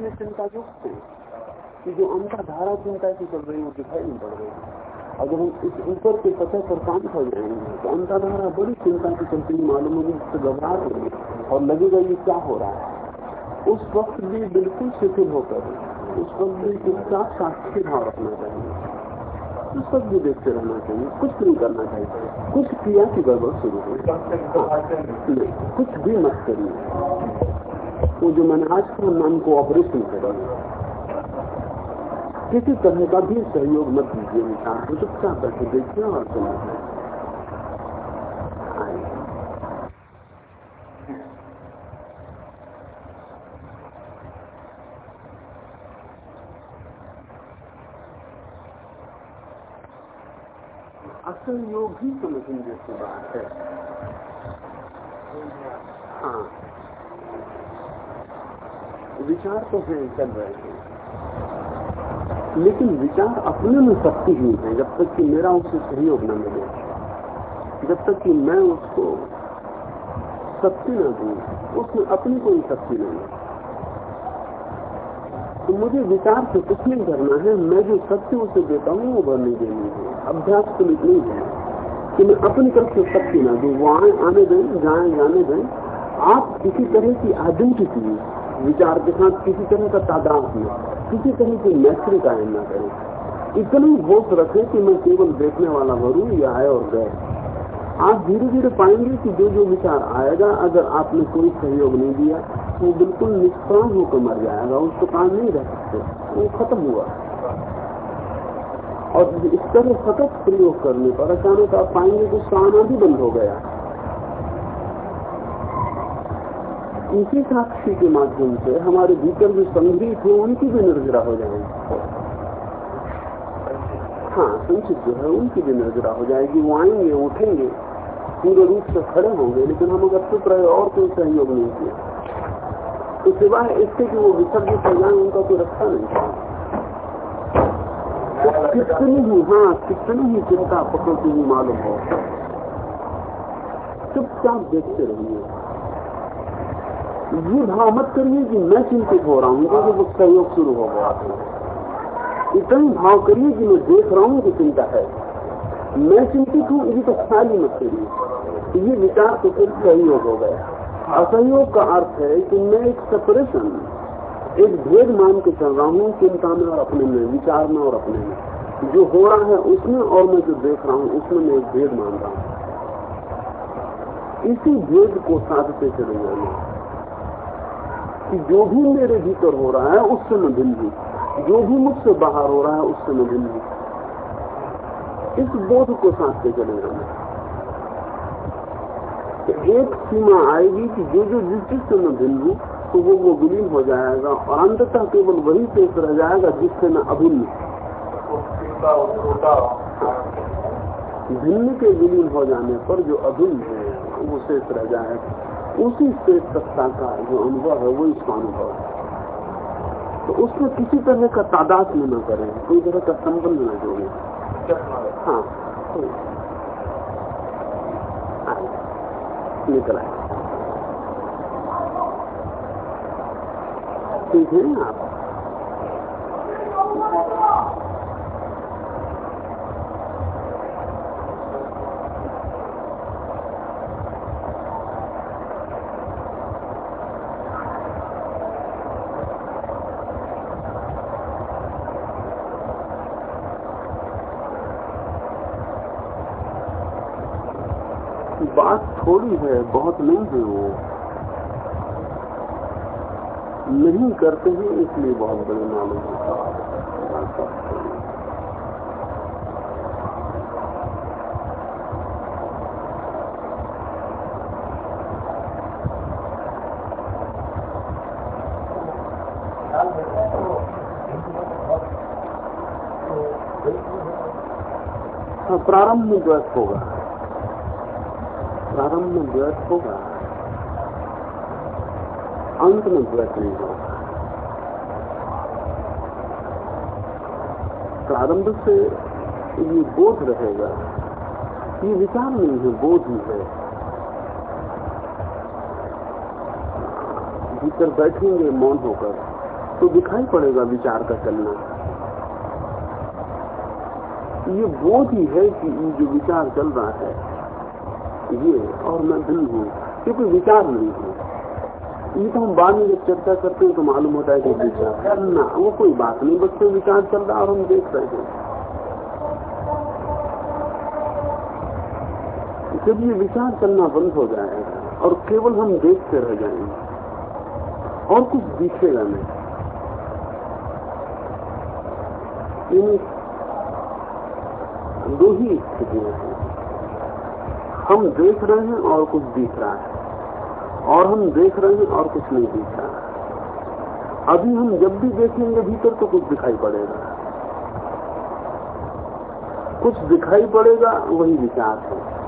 इतने चिंता युक्त थे कि जो अंतर धारा चिंता की चल रही वो दिखाई नहीं पड़ रही अगर हम इस ऊपर के सतह पर काम कर जाएँगे तो अंतरधारा बड़ी चिंता की चलती हुई मालूम होगी इससे घबराहट होगी। और लगेगा ये क्या हो रहा है। उस वक्त भी बिल्कुल शिथिल होकर उस वक्त भी चुपचाप साक्षी भाव रखना चाहिए। उस वक्त भी देखते रहना चाहिए कुछ नहीं करना चाहिए। कुछ क्रिया की गड़बड़ शुरू हो कुछ भी मत करिए। वो जो मैंने आज कहा नाम को ऑपरेशन करें किसी तरह का भी सहयोग मत दीजिए इंसान को चुपचाप बैठे देखिए और सुनिए। असल योग ही समझने जैसी बात है। हाँ। विचार तो हैं, चल रहे हैं। लेकिन विचार अपने में शक्तिहीन है जब तक कि मेरा उससे सहयोग न मिले। जब तक कि मैं उसको शक्ति न दू, उसमें अपनी कोई शक्ति नहीं। है तो मुझे विचार से कुछ नहीं करना है, मैं जो शक्ति उसे देता हूँ, वो भरनी देनी है। अभ्यास तो नहीं है कि मैं अपनी तरफ़ से शक्ति ना दू, वो आने दें, जाए, जाने दें। आप किसी तरह की आइडेंटिटी विचार के साथ किसी तरह का तादाद में, किसी तरह की मैत्री कायम न करें। इतनी होश रखें कि मैं केवल देखने वाला भरू या आए और गए। आप धीरे धीरे पाएँगे कि जो जो विचार आएगा, अगर आपने कोई सहयोग नहीं दिया तो वो बिल्कुल निष्प्राण होकर मर जाएगा उसको काम नहीं रह सकते। वो खत्म हुआ। और इस तरह सतत प्रयोग करने पर अचानक आप पाएँगे कि आना भी बंद हो गया। इसी साक्षी के माध्यम से हमारे भीतर जो संग्रहित हो, उनकी भी निर्जरा हो जाएगी। हाँ संचित जो है, उनकी भी निर्जरा हो जाएगी। वो आएँगे, उठेंगे, पूरे रूप से खड़े होंगे, लेकिन हम अगर चुप रहे और कोई सहयोग नहीं किया तो सिवाय इससे कि वो विसर्जित हो जाए, उनका कोई रक्षा नहीं तो कितनी ही हाँ कितनी ही चिंता पकड़ती हुई मालूम हो। चुपचाप देखते रहिए। ये भाव मत करिए कि मैं चिंतित हो रहा हूँ क्योंकि वो सहयोग शुरू हो गया इतना भाव करिए कि मैं देख रहा हूँ कि चिंता है। मैं चिंतित हूँ ये तो ख्याल ही मत करिए। ये विचार तो फिर सहयोग हो गया। असहयोग का अर्थ है कि मैं एक सेपरेशन एक भेद मान के चल रहा हूँ, चिंता में और अपने में, विचार में और अपने में। जो हो रहा है उसमें और मैं जो देख रहा हूँ, उसमें मैं एक भेद मान रहा हूँ। इसी भेद को साधते चले जाना। कि जो भी मेरे भीतर हो रहा है, उससे मैं भिन्न हूँ। जो भी मुझसे बाहर हो रहा है, उससे मैं भिन्न हूँ। इस बोध को साधते चले जाना तो एक सीमा आएगी कि जो जो जिस जिससे मैं भिन्न हूँ तो वो वो विलीन हो जाएगा और अंततः केवल वही शेष रह जाएगा जिससे मैं अभिन्न भिन्न के विलीन हो जाने पर जो अभिन्न है, वो शेष रह जाएगा। उसी श्रेष्ठ सत्ता का जो अनुभव है, वो इसका अनुभव है। तो उसमें किसी तरह का तादाद में न करें, कोई तरह का संबंध न जोड़े। हाँ तो निकल आए। ठीक है ना आप? बात थोड़ी है, बहुत नहीं है वो। नहीं करते हैं, इसलिए बहुत बड़े मालूम होता प्रारंभ में द्वैत होगा। प्रारंभ में द्वैत होगा। अंत में द्वैत नहीं होगा। प्रारंभ से ये बोध रहेगा ये विचार नहीं है, बोध ही है। भीतर बैठेंगे, मौन होकर तो दिखाई पड़ेगा विचार का चलना। ये बोध ही है कि ये जो विचार चल रहा है ये और मैं भिन्न हूँ क्योंकि विचार नहीं है। ये तो हम बाद में जब चर्चा करते हैं तो मालूम होता है कि विचार ना वो कोई बात नहीं कोई विचार चल रहा और हम देख रहे हैं। जब ये विचार चलना बंद हो जाएगा और केवल हम देखते रह जाएँगे और कुछ दिखेगा नहीं। दो ही स्थितियाँ हैं। हम देख रहे हैं और कुछ दिख रहा है। और हम देख रहे हैं और कुछ नहीं दिख रहा अभी हम जब भी देखेंगे, भीतर तो कुछ दिखाई पड़ेगा। कुछ दिखाई पड़ेगा, वही विचार है।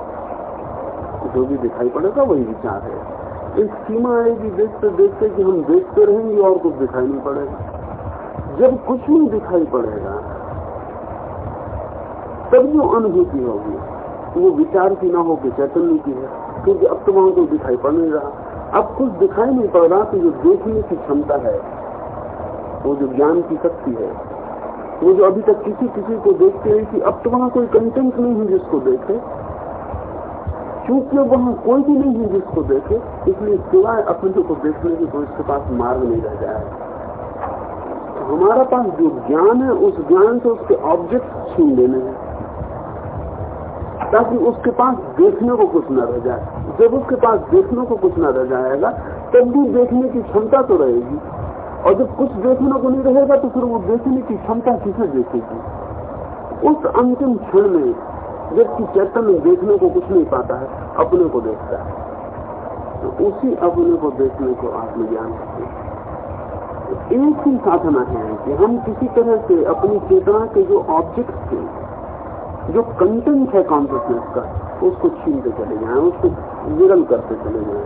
जो भी दिखाई पड़ेगा, वही विचार है। एक सीमा आएगी, देखते देखते कि हम देखते रहेंगे और कुछ दिखाई नहीं पड़ेगा। जब कुछ नहीं दिखाई पड़ेगा, तब जो अनुभूति होगी। वो विचार की ना हो कि चैतन्य की है, क्योंकि अब तो वहाँ कोई दिखाई पड़ नहीं रहा। अब कुछ दिखाई नहीं पड़ रहा तो जो देखने की क्षमता है, वो जो ज्ञान की शक्ति है, वो जो अभी तक किसी किसी को देखते हैं कि अब तो वहाँ कोई कंटेंट नहीं है जिसको देखे। क्योंकि वहाँ कोई भी नहीं है जिसको देखे, इसलिए सिवाय अपने को देखने की कोई इसके पास मार्ग नहीं रह जाए तो हमारा पास जो ज्ञान है, उस ज्ञान से उसके ऑब्जेक्ट छीन लेने हैं। ताकि उसके पास देखने को कुछ न रह जाए। जब उसके पास देखने को कुछ न रह जाएगा, तब भी देखने की क्षमता तो रहेगी। और जब कुछ देखने को नहीं रहेगा तो फिर वो देखने की क्षमता किसे देखेगी? उस अंतिम क्षण में जबकि चैतन्य देखने को कुछ नहीं पाता है, अपने को देखता है। तो उसी अपने को देखने को आत्मज्ञान कहते हैं। एक ही साधना है कि हम किसी तरह से अपनी चेतना के जो ऑब्जेक्ट थे जो कंटेंट है कॉन्सियसनेस का उसको छीनते चले जाए, उसको विरल करते चले जाए,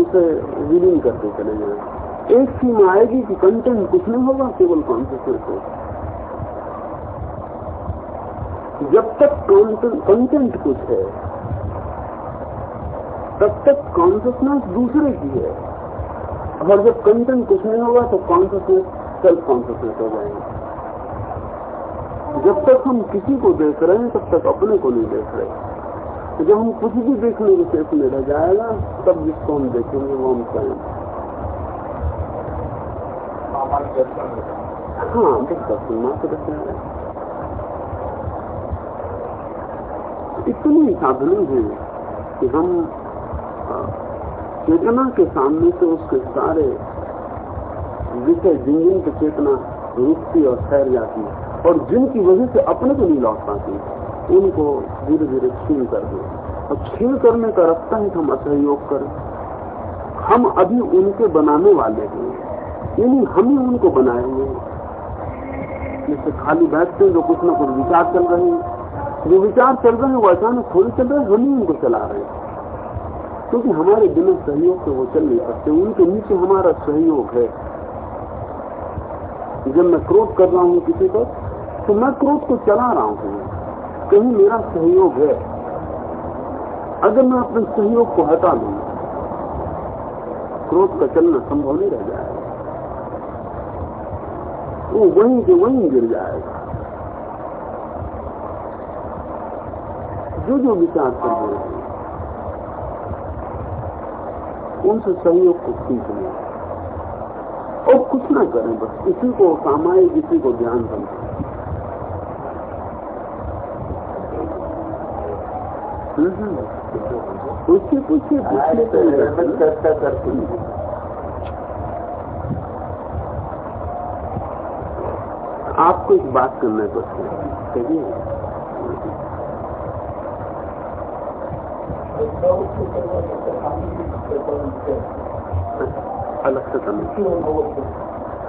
उसे विलीन करते चले जाए। एक सीमा आएगी कि कंटेंट कुछ नहीं होगा, केवल कॉन्सियसनेस होगा। जब तक कंटेंट कुछ है, तब तक कॉन्सियसनेस दूसरे की है। और जब कंटेंट कुछ नहीं होगा तो कॉन्सियसनेस सेल्फ कॉन्सियसनेस हो जाएँगे। जब तक हम किसी को देख रहे हैं, तब तक अपने को नहीं देख रहे। जब हम कुछ भी देखने के शेष में रह जाएगा, तब जिसको हम देखेंगे, वो हम स्वयं हाँ दर्शन मात्र इतनी साधने है कि हम चेतना के सामने से उसके सारे विषय जिन जिन की चेतना रुकती और ठहर जाती है। और जिनकी वजह से अपने को नहीं लौट पाती, उनको धीरे धीरे छीन कर दे। और छीन करने का रास्ता है हम असहयोग करें। हम अभी उनके बनाने वाले हैं। यानी हम ही उनको बनाए हुए हैं जैसे खाली बैठते हैं जो कुछ ना कुछ विचार चल रहे हैं। जो विचार चल रहे हैं वो अचानक थोड़ी चल रहे हम ही उनको चला रहे हैं। क्योंकि हमारे बिना सहयोग से वो चल नहीं सकते। उनके नीचे हमारा सहयोग है। जब मैं क्रोध कर रहा हूँ किसी पर तो मैं क्रोध को चला रहा हूँ कहीं। मेरा सहयोग है। अगर मैं अपने सहयोग को हटा लू क्रोध का चलना संभव नहीं रह जाएगा। वो वहीं के वहीं गिर जाएगा। जो जो विचार कर रहे हैं, उनसे सहयोग को सीख लें। और कुछ ना करें बस इसी को सामायिक इसी को ध्यान रखें। पूछिए पूछिए पूछिए चर्चा करते आपको एक बात करना है। बस कहिए अलग से करना।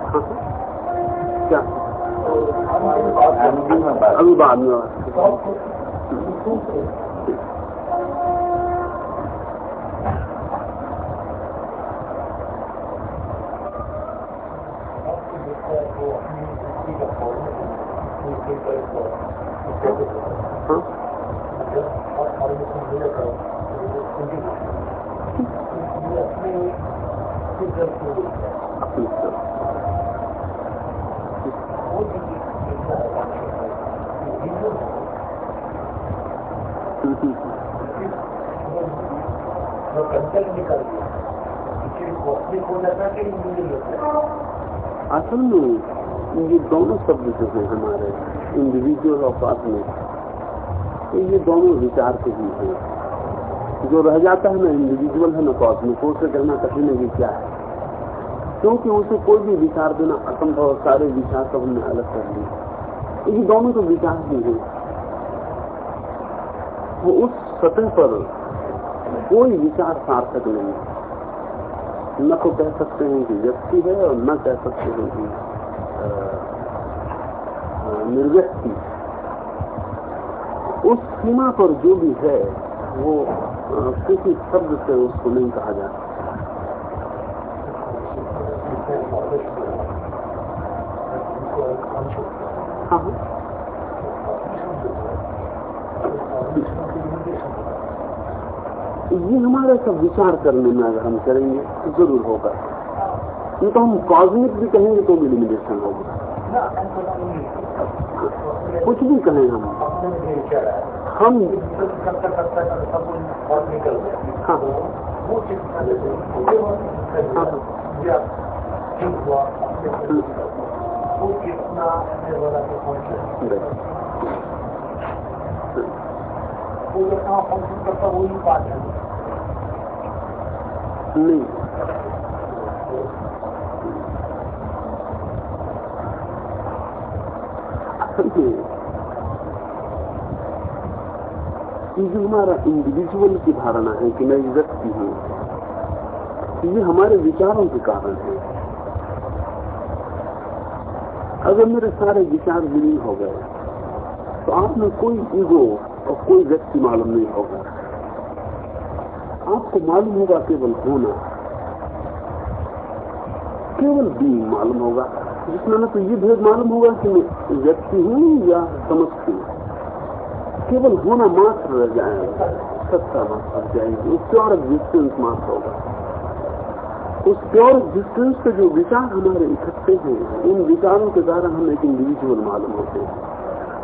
हाँ क्या? अभी बाद असल में, ये दोनों शब्द जो है हमारे इंडिविजुअल और कॉस्मिक ये दोनों विचार के ही हैं। जो रह जाता है ना इंडिविजुअल है ना कॉस्मिक उसे कहना कठिन है कि क्या है। क्योंकि उसे कोई भी विचार देना असंभव सारे विचार सब हमने अलग कर लिए ये दोनों तो विचार ही है। वो उस सतह पर कोई विचार सार्थक नहीं है। न तो कह सकते हैं कि व्यक्ति है और न कह सकते हैं कि निर्व्यक्ति। उस सीमा पर जो भी है, वो किसी शब्द से उसको नहीं कहा जाता हाँ, हाँ। ये हमारे सब विचार करने में अगर हम करेंगे तो ज़रूर होगा। नहीं तो हम कॉस्मिक भी कहेंगे तो भी लिमिटेशन होगा। कुछ भी कहें हम। हम हाँ। कितना वो जहाँ फ़ंक्शन करता है नहीं जो हमारा इंडिविजुअल की धारणा है कि मैं व्यक्ति हूँ, ये हमारे विचारों के कारण है। अगर मेरे सारे विचार विलीन हो गए तो आप में कोई ईगो और कोई व्यक्ति मालूम नहीं होगा। आपको मालूम होगा केवल होना। केवल बींग मालूम होगा। जिसमें तो ये भेद मालूम होगा कि मैं व्यक्ति हूँ या समझती हूँ। केवल होना मात्र रह जाएगा, सत्ता मात्र जाएगी उस प्योर एग्जिस्टेंस मात्र होगा। उस प्योर एग्जिस्टेंस से जो विचार हमारे इकट्ठे हैं, उन विचारों के द्वारा हम एक इंडिविजुअल मालूम होते हैं।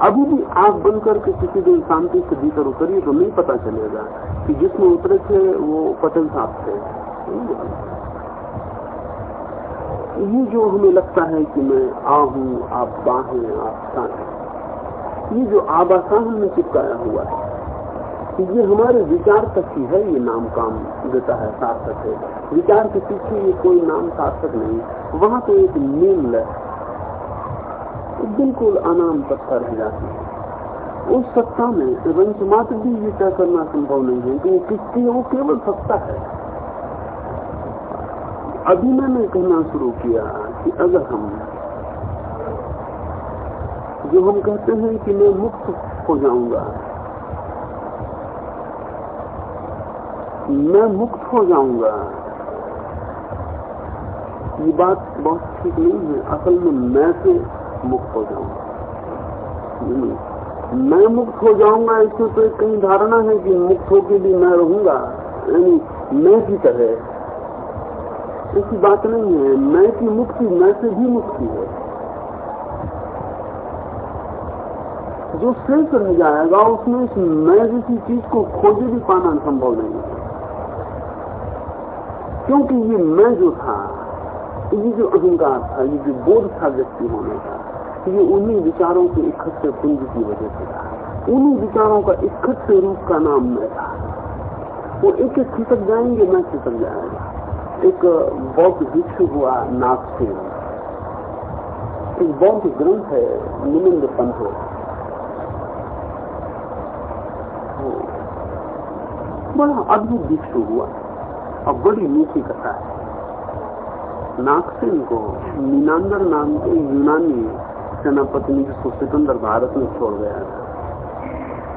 अभी भी आग बंद करके किसी दिन शांति से भीतर उतरिए तो नहीं पता चलेगा कि जिसमें उतरे थे, वो पटेल साहब थे। ये जो हमें लगता है कि मैं आ हूँ, आप बाहें, आप साहें ये जो आबासान में चिपकाया हुआ है कि ये हमारे विचार तक ही है, ये नाम काम देता है, सार्थक है। विचार के पीछे ये कोई नाम सार्थक नहीं। वहाँ तो एक नीम है बिल्कुल अनाम पत्थर रह जाती। है उस सत्ता में रंच मात्र भी ये तय करना संभव नहीं है कि वो किसकी है वो केवल सत्ता है। अभी मैंने कहना शुरू किया कि अगर हम, जो हम कहते हैं कि मैं मुक्त हो जाऊँगा मैं मुक्त हो जाऊँगा। ये बात बहुत ठीक नहीं है। असल में मैं से मुक्त हो जाऊँगा। मैं मुक्त हो जाऊँगा, इसमें तो एक कहीं धारणा है कि मुक्त होकर भी मैं रहूँगा। यानी मैं की तरह। ऐसी बात नहीं है। मैं की मुक्ति, मैं से भी मुक्ति है। जो शेष रह जाएगा, उसमें इस मैं जैसी चीज़ को खोजे भी पाना संभव नहीं है। क्योंकि ये मैं जो था, ये जो अहंकार था, ये जो बोध था व्यक्ति होने का, ये उन्हीं विचारों के इकट्ठे पुंज की वजह से था। उन्हीं विचारों का इकट्ठे रूप का नाम मैं था। वो एक एक खिसक जाएँगे, मैं खिसक जाएगा एक बौद्ध भिक्षु हुआ नाथ से एक बौद्ध ग्रंथ है, निमिंद पंथ। बड़ा अद्भुत भिक्षु हुआ। और बड़ी मीठी कथा है। नागसेन को मीनांदर नाम के यूनानी सेनापति जिसको सिकंदर भारत में छोड़ गया था,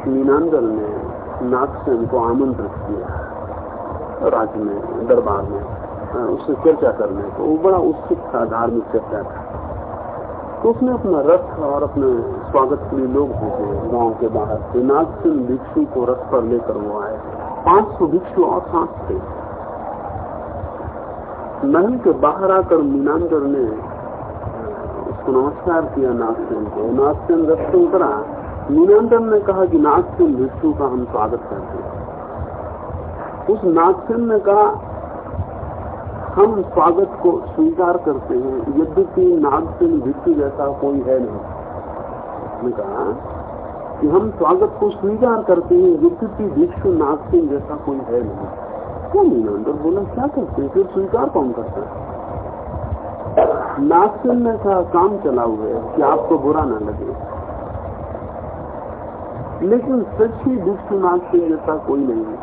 मीनांदर ने नागसेन को आमंत्रित किया राज्य में, दरबार में उससे चर्चा करने को। वो बड़ा उत्सुक था, धार्मिक चर्चा था। तो उसने अपना रथ और अपने स्वागत के लिए लोग भेजे गाँव के बाहर से। नागसेन भिक्षु को रथ पर लेकर वो आए। पाँच सौ भिक्षु और साथ थे। महल के बाहर आकर मीनांदर ने उसको नमस्कार किया नागसेन को। नागसेन रथ से उतरा, मीनांदर ने कहा कि नागसेन भिक्षु का हम स्वागत करते हैं। उस नागसेन ने कहा, हम स्वागत को स्वीकार करते हैं, यद्यपि नागसेन भिक्षु जैसा कोई है नहीं। कहा कि हम स्वागत को स्वीकार करते हैं, यद्यपि भिक्षु नागसेन जैसा कोई है नहीं। क्या मीनांदर बोला, क्या करते फिर स्वीकार कौन करता है? ने कहा काम चला हुआ है कि आपको बुरा ना लगे। लेकिन सच्ची भिक्षु नागसेन जैसा कोई नहीं है।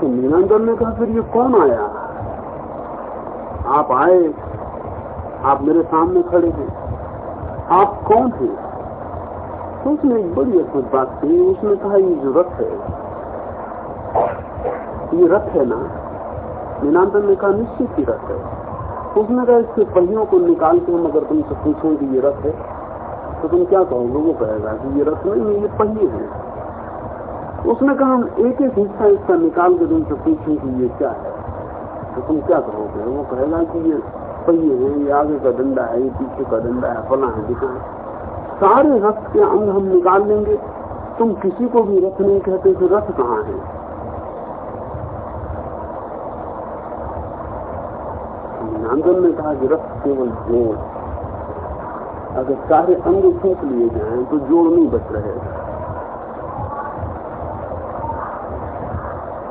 तो मीनांदर ने कहा, फिर ये कौन आया? आप आए, आप मेरे सामने खड़े हैं। आप कौन थे? तो उसने एक बड़ी अद्भुत बात कही उसने कहा, ये जो रथ है, ये रथ है ना मीनांदन ने कहा, निश्चित ही रथ है। उसने कहा, इसके पहियों को निकाल के हम अगर तुमसे पूछो कि ये रथ है तो तुम क्या कहोगे? वो कहेगा कि, ये रथ नहीं है, ये पहिए हैं। उसने कहा, हम एक एक हिस्सा इसका निकाल के तुमसे पूछें कि ये क्या है? तो तुम क्या कहोगे? वो कहेगा कि, ये पहिए हैं, ये आगे का डंडा है, ये पीछे का डंडा है, फला है, दिखा है। सारे रथ के अंग हम निकाल लेंगे। तुम किसी को भी रथ नहीं कहते तो रथ कहाँ है। नांदन ने कहा कि रथ केवल जोड़। अगर सारे अंग फूक लिए जाए तो जोड़ नहीं बच रहे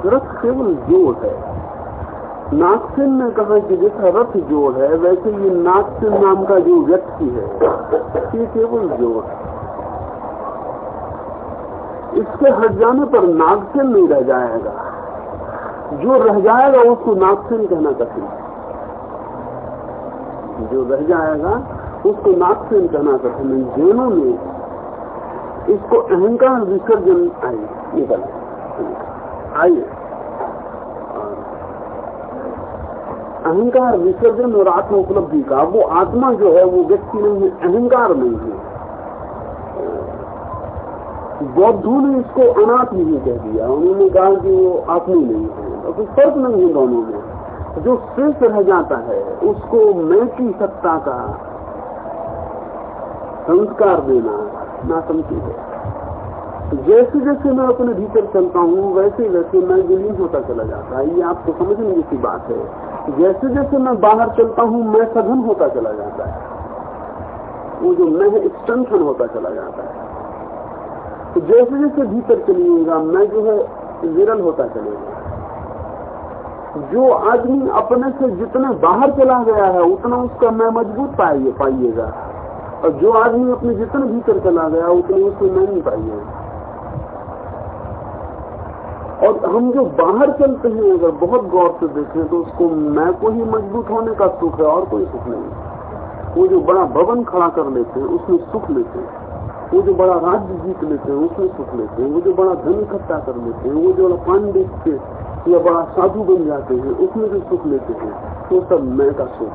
रथ केवल जोड़ है। नागसेन ने कहा कि जैसा रथ जोड़ है, वैसे ये नागसेन नाम का जो व्यक्ति है, ये केवल जोड़ है। इसके हट जाने पर नागसेन नहीं रह जाएगा। जो रह जाएगा, उसको नागसेन कहना कठिन जो रह जाएगा, उसको नागसेन कहना कठिन है। जैनों में इसको अहंकार विसर्जन आई निकल आइए। अहंकार विसर्जन और आत्म उपलब्धि का, वो आत्मा जो है वो व्यक्ति नहीं है, अहंकार नहीं है। बौद्धों ने इसको अनाथ नहीं कह दिया, उन्होंने कहा कि वो आत्मी नहीं है। और कुछ फ़र्क नहीं है दोनों में। जो शेष रह जाता है, उसको मैं की सत्ता का संस्कार देना नासमती है। जैसे जैसे मैं अपने भीतर चलता हूँ, वैसे वैसे मैं विलीन होता चला जाता। है ये आपको समझने की बात है। जैसे जैसे मैं बाहर चलता हूँ, मैं सघन होता चला जाता है। वो जो मैं एक्सटेंशन होता चला जाता है। तो जैसे जैसे भीतर चलिएगा, मैं जो है, विरल होता चलेगा। जो आदमी अपने से जितने बाहर चला गया है, उतना उसका मैं मज़बूत पाइए, पाइएगा। और जो आदमी अपने जितने भीतर चला गया, उतने उसको मैं नहीं पाइएगा। और हम जो बाहर चलते हैं, अगर बहुत गौर से देखें तो उसको मैं को ही मज़बूत होने का सुख है, और कोई सुख नहीं। वो जो बड़ा भवन खड़ा कर लेते हैं, उसमें सुख लेते हैं। वो जो बड़ा राज्य जीत लेते हैं, उसमें सुख लेते हैं। वो जो बड़ा धन इकट्ठा कर लेते हैं, वो जो पान बेच के या बड़ा साधु बन जाते हैं, उसमें जो सुख लेते हैं। वो सब मैं का सुख।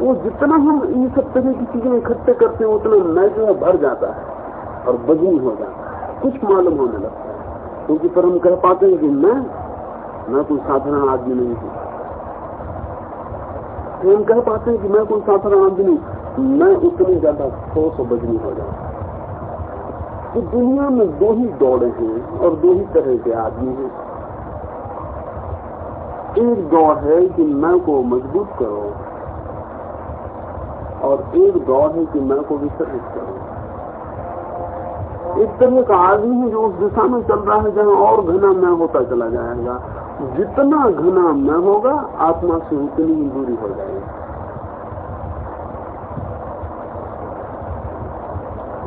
वो जितना हम इन सब तरह की चीज़ें इकट्ठे करते हैं, उतना मैं जो है भर जाता है और बदनी हो जाता है। कुछ मालूम होने लगता है क्योंकि पर हम कह पाते हैं कि मैं मैं कोई साधारण आदमी नहीं हूँ। तो हम कह पाते हैं कि मैं कोई साधारण आदमी नहीं मैं उतनी ज़्यादा ठोस और बजनी हो जाता तो दुनिया में दो ही दौड़े हैं और दो ही तरह के आदमी हैं। एक दौड़ है कि मैं को मज़बूत करो और एक दौड़ है कि मैं को विसर्जित करो। एक तरह का आदमी है जो उस दिशा में चल रहा है, जहाँ और घना मैं होता चला जाएगा। जितना घना मैं होगा, आत्मा से उतनी ही दूरी हो जाएगी।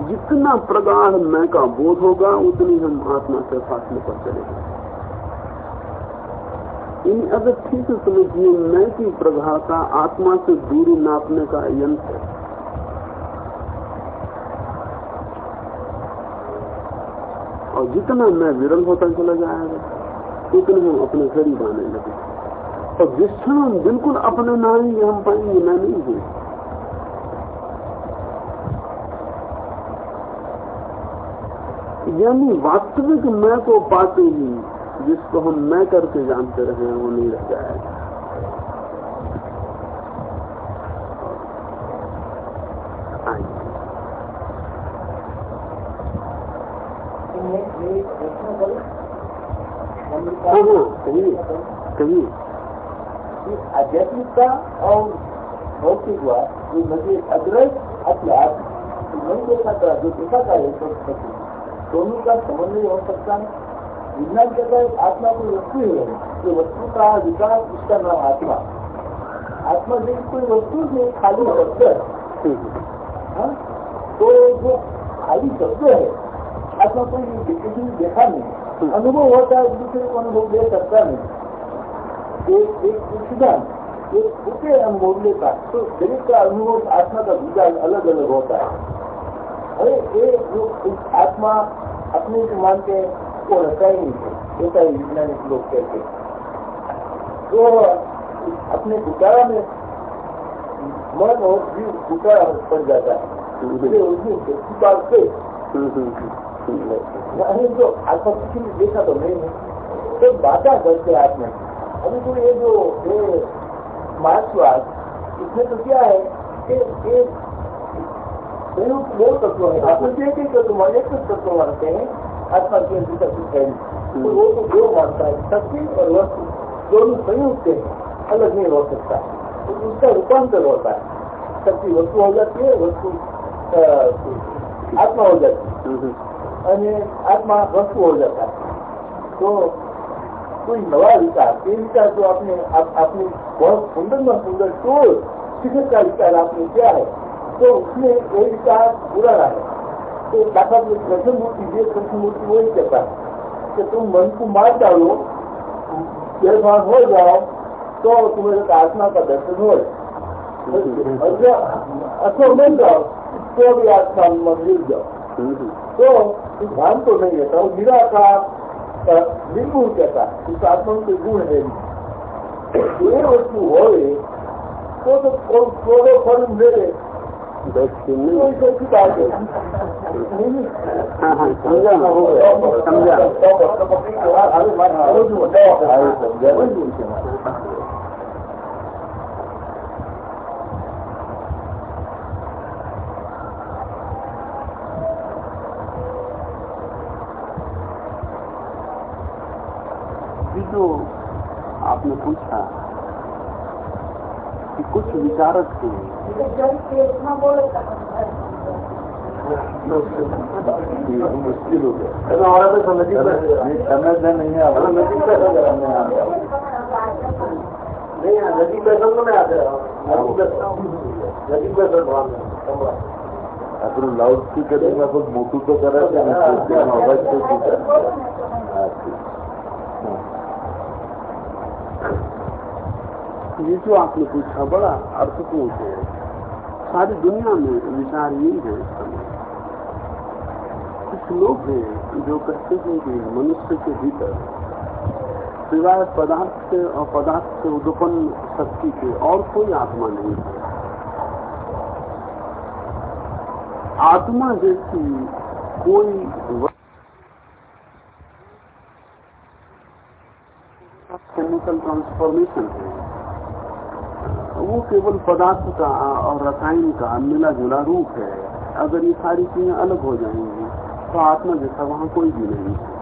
जितना प्रगाढ़ मैं का बोध होगा, उतनी हम आत्मा से फासले पर चलेंगे। इन अगर ठीक से समझिए, मैं की प्रगाढ़ता आत्मा से दूरी नापने का यंत्र है। और जितना मैं विरल होता चला जाएगा। उतने हम अपने करीब आने लगे। और जिस क्षण हम बिल्कुल अपने न आएँगे हम पाएँगे, मैं नहीं हूँ। यानी वास्तविक मैं को पाते ही, जिसको हम मैं करके जानते रहे वो नहीं रह जाएगा। हाँ आध्यात्मिकता और भौतिक हुआ जो मुझे अग्रज अभ्यास नहीं देखा था जो देखा था एक दोनों का समन्वय हो सकता है। विज्ञान कहता है आत्मा कोई वस्तु ही है जो वस्तु का विकास उसका नाम आत्मा। आत्मा जैसी कोई वस्तु जो खाली शब्द है। हाँ? तो जो खाली शब्द है आत्मा कोई किसी ने देखा नहीं। अनुभव होता है दूसरे को अनुभव दे सकता नहीं। एक एक सिद्धांत एक उसे अनुभव लेता तो शरीर का अनुभव आत्मा का विचार अलग अलग होता है। अरे ये जो आत्मा अपने को मानते हैं वो रहता ही नहीं ऐसा ही वैज्ञानिक लोग कहते तो अपने गुटारा में मन और जीव गुटारा पड़ जाता है। उसकी बात से नहीं तो आत्मा किसी ने देखा तो नहीं है। तो बाधा करते आत्मा अभी तो ये जो, ये मार्क्सवाद इसमें तो क्या है कि एक तत्व है। एक तत्व तत्व मानते हैं आत्मा के अंदर कुछ है तो वो तो दो मानता है शक्ति और वस्तु, दोनों संयुक्त है। अलग नहीं हो सकता। तो उसका रूपांतर होता है। शक्ति वस्तु हो जाती है, वस्तु आत्मा हो जाती है। અને આત્મા વસ્તુ हो जाता है तो कोई नवा विचार ये विचार तो आपने आप, अपनी बहुत सुंदर में सुंदर टोल शिखर का विचार आपने किया है तो उसमें ये विचार बुरा रहा है तो दाखा कृष्ण मूर्ति ये कृष्ण मूर्ति वही कहता है कि तुम मन को मार डालो निर्माण हो जाओ तो तुम्हें आत्मा का दर्शन हो अच्छा मिल जाओ तो भी आत्मा मंदिर जाओ तो ध्यान तो नहीं रहता वो निराकार निर्गुण कहता है उस आत्मा के गुण है ये वस्तु हो तो तो थोड़ो फल मेरे है समझा समझा जो आपने पूछा कि कुछ विचारक थे। मुश्किल हो गया तो नहीं है नहीं नदी पैसा तो नहीं आते नदी पैसा अगर लाउड स्पीकर में कुछ मोटू तो करे ये जो आपने पूछा, बड़ा अर्थपूर्ण है। सारी दुनिया में विचार यही है। कुछ लोग हैं जो कहते हैं कि मनुष्य के भीतर सिवाय पदार्थ से और पदार्थ से उत्पन्न शक्ति के और कोई आत्मा नहीं है। आत्मा जैसी कोई केमिकल ट्रांसफॉर्मेशन है। वो केवल पदार्थ का और रसायन का मिला जुला रूप है। अगर ये सारी चीज़ें अलग हो जाएँगी तो आत्मा जैसा वहाँ कोई भी नहीं है।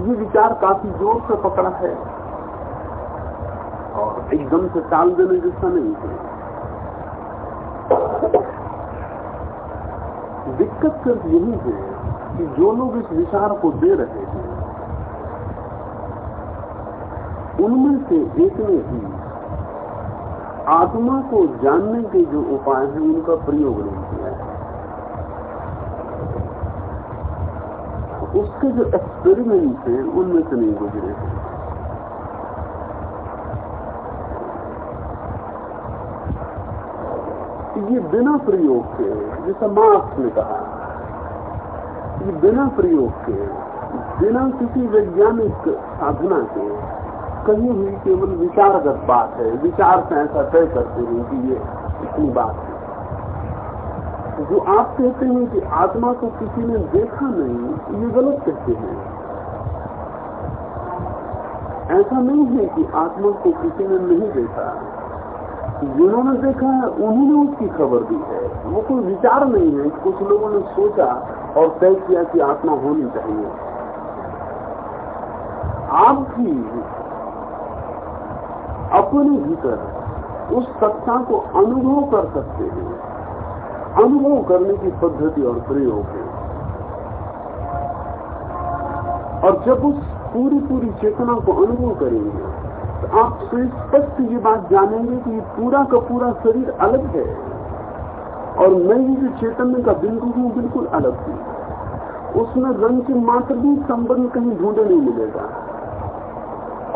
ये विचार काफ़ी ज़ोर से पकड़ा है और एकदम से टाल देने जैसा नहीं है। दिक्कत सिर्फ़ यही है कि जो लोग इस विचार को दे रहे हैं उनमें से एक ने भी आत्मा को जानने के जो उपाय हैं, उनका प्रयोग नहीं किया है। उसके जो एक्सपेरिमेंट हैं, उनमें से नहीं गुजरे हैं। ये बिना प्रयोग के, जैसा मार्क्स ने कहा, ये बिना प्रयोग के, बिना किसी वैज्ञानिक साधना के कही हुई केवल विचारगत बात है। विचार से ऐसा तय करते हैं कि ये इतनी बात है। जो आप कहते हैं कि आत्मा को किसी ने देखा नहीं, ये गलत कहते हैं। ऐसा नहीं है कि आत्मा को किसी ने नहीं देखा। जिन्होंने देखा है उन्होंने उसकी खबर दी है। वो कोई विचार नहीं है। कुछ लोगों ने सोचा और तय किया कि आत्मा होनी चाहिए। आप भी अपने भीतर उस सत्ता को अनुभव कर सकते हैं। अनुभव करने की पद्धति और प्रयोग है। और जब उस पूरी पूरी चेतना को अनुभव करेंगे तो आप सुस्पष्ट ये बात जानेंगे कि पूरा का पूरा शरीर अलग है। और मैं ये जो चैतन्य का बिंदु हूँ बिल्कुल अलग हूँ। उसमें रंग के मात्र भी संबंध कहीं ढूंढे नहीं मिलेगा।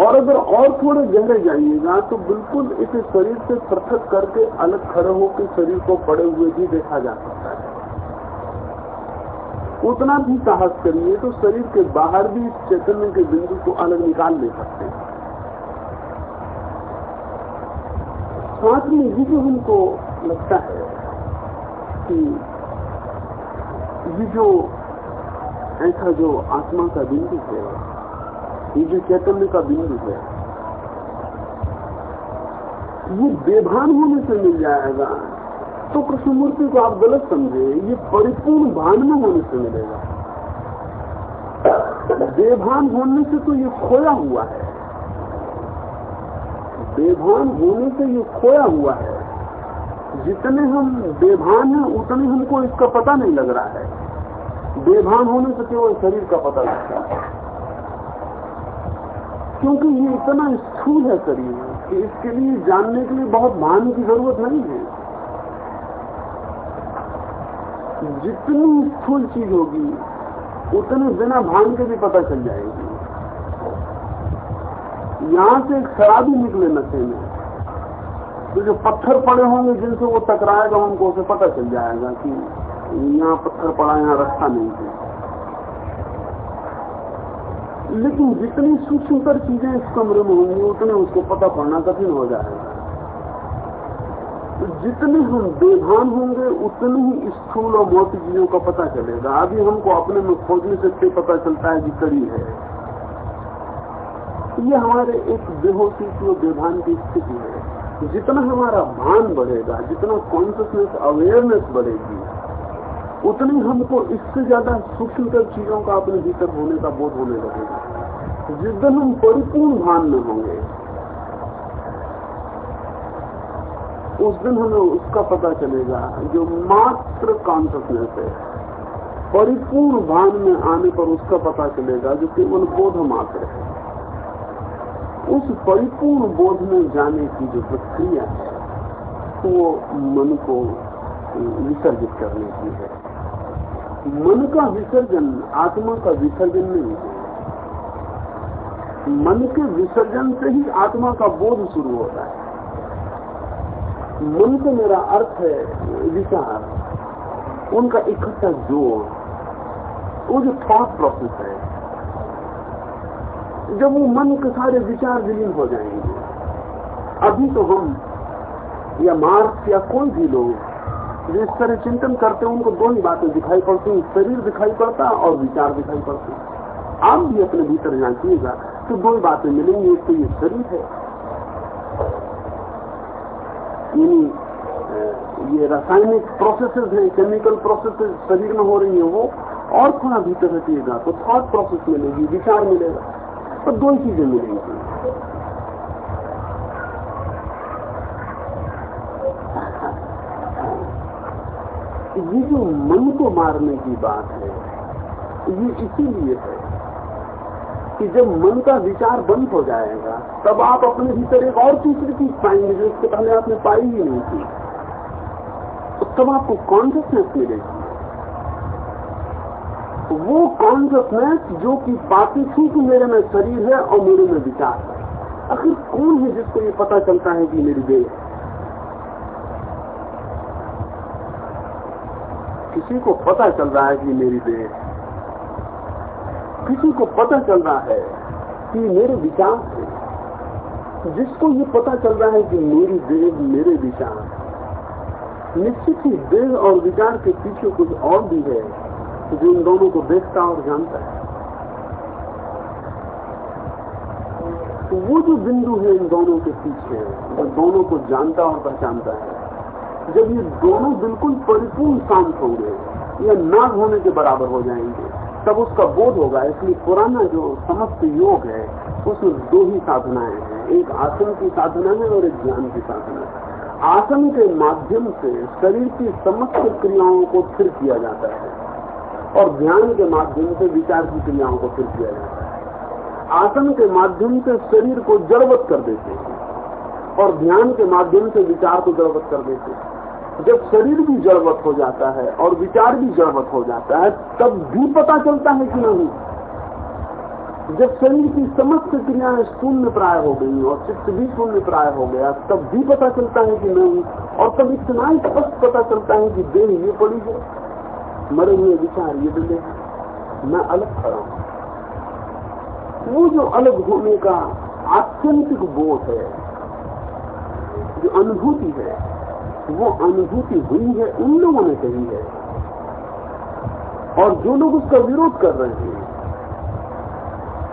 और अगर और थोड़े गहरे जाइएगा तो बिल्कुल इसे शरीर से पृथक करके अलग खड़े होकर शरीर को पड़े हुए भी देखा जा सकता है। उतना भी साहस करिए तो शरीर के बाहर भी इस चैतन्य के बिंदु को अलग निकाल ले सकते हैं। साथ में ये जो हमको लगता है कि ये जो ऐसा जो आत्मा का बिंदु है ये जो चैतन्य का बिंदु है। ये बेभान होने से मिल जाएगा। तो कृष्णमूर्ति को आप गलत समझे। ये परिपूर्ण भान में होने से मिलेगा। बेभान होने से तो ये खोया हुआ है। बेभान होने से ये खोया हुआ है। जितने हम बेभान हैं, उतने हमको इसका पता नहीं लग रहा है। बेभान होने से केवल शरीर का पता लगता है। क्योंकि ये इतना स्थूल है शरीर कि इसके लिए जानने के लिए बहुत भान की ज़रूरत नहीं है। जितनी स्थूल चीज़ होगी, उतने बिना भान के भी पता चल जाएगी। यहाँ से एक शराबी निकले नशे में। तो जो पत्थर पड़े होंगे, जिनसे वो टकराएगा, उनको उसे पता चल जाएगा कि यहाँ पत्थर पड़ा, यहाँ रास्ता नहीं है। लेकिन जितनी सूक्ष्मतर चीज़ें इस कमरे में होंगी, उतने उसको पता पड़ना कठिन हो जाएगा। तो जितने हम बेभान होंगे, उतनी ही स्थूल और मोटी चीज़ों का पता चलेगा। अभी हमको अपने में खोजने से पता चलता है कि कड़ी है। ये हमारे एक बेहोशी की और बेभान की स्थिति है। जितना हमारा भान बढ़ेगा, जितना कॉन्सियसनेस अवेयरनेस बढ़ेगी उतनी हमको इससे ज़्यादा सूक्ष्मतर चीज़ों का अपने भीतर होने का बोध होने लगेगा। जिस दिन हम परिपूर्ण भान में होंगे, उस दिन हमें उसका पता चलेगा जो मात्र कॉन्सियसनेस है। परिपूर्ण भान में आने पर उसका पता चलेगा जो केवल बोध मात्र है। उस परिपूर्ण बोध में जाने की जो प्रक्रिया है, वो मन को विसर्जित करने की है। मन का विसर्जन, आत्मा का विसर्जन नहीं है मन के विसर्जन से ही आत्मा का बोध शुरू होता है। मन को मेरा अर्थ है, विचार, उनका इकट्ठा जोड़। वो जो थॉट प्रोसेस है, जब वो मन के सारे विचार विलीन हो जाएँगे, अभी तो हम, या मार्क्स या कोई भी लोग जो इस तरह चिंतन करते हैं उनको दो ही बातें दिखाई पड़ती हैं। शरीर दिखाई पड़ता है और विचार दिखाई पड़ते हैं। आप भी अपने भीतर जांचिएगा तो दो ही बातें मिलेंगी। एक तो ये शरीर है। यानी ये रासायनिक प्रोसेसेस हैं केमिकल प्रोसेसेस शरीर में हो रही है वो, और थोड़ा भीतर हटिएगा तो थॉट प्रोसेस मिलेगी, विचार मिलेगा तो दो ही चीज़ें मिलेंगी। ये जो मन को मारने की बात है, ये इसीलिए है कि जब मन का विचार बंद हो जाएगा, तब आप अपने भीतर एक और तीसरी चीज़ पाएँगे जो इससे पहले आपने पाई ही नहीं थी। तो तब आपको कॉन्शियसनेस मिलेगी। वो कॉन्शियसनेस जो कि पाती थी कि मेरे में शरीर है और मेरे में विचार है। आखिर कौन है जिसको ये पता चलता है कि मेरी देह है? किसी को पता चल रहा है कि मेरी देह किसी को पता चल रहा है कि मेरे विचार है। जिसको ये पता चल रहा है कि मेरी देह मेरे विचार निश्चित ही देह और विचार के पीछे कुछ और भी है जो इन दोनों को देखता और जानता है। वो जो बिंदु है इन दोनों के पीछे जो दोनों को जानता और पहचानता है। जब ये दोनों बिल्कुल परिपूर्ण शांत होंगे, या ना होने के बराबर हो जाएँगे, तब उसका बोध होगा। इसलिए पुराना जो समस्त योग है, उसमें दो ही साधनाएँ हैं, एक आसन की साधना है और एक ज्ञान की साधना है। आसन के माध्यम से शरीर की समस्त क्रियाओं को स्थिर किया जाता है और ध्यान के माध्यम से विचार की क्रियाओं को स्थिर किया जाता है। आसन के माध्यम से शरीर को जड़वत कर देते हैं। और ध्यान के माध्यम से विचार को जड़वत कर देते हैं। जब शरीर भी जड़वत हो जाता है और विचार भी जड़वत हो जाता है, तब भी पता चलता है कि नहीं। जब शरीर की समस्त क्रियाएँ शून्य प्राय हो गई और चित्त भी शून्य प्राय हो गया, तब भी पता चलता है कि नहीं। और तब इतना ही स्पष्ट पता चलता है कि देह ये पड़ी है। मरे हुए विचार ये दिले मैं अलग खड़ा हूँ। वो जो अलग होने का आत्यंतिक बोध है जो अनुभूति है, वो अनुभूति हुई है उन लोगों ने कही है। और जो लोग उसका विरोध कर रहे हैं,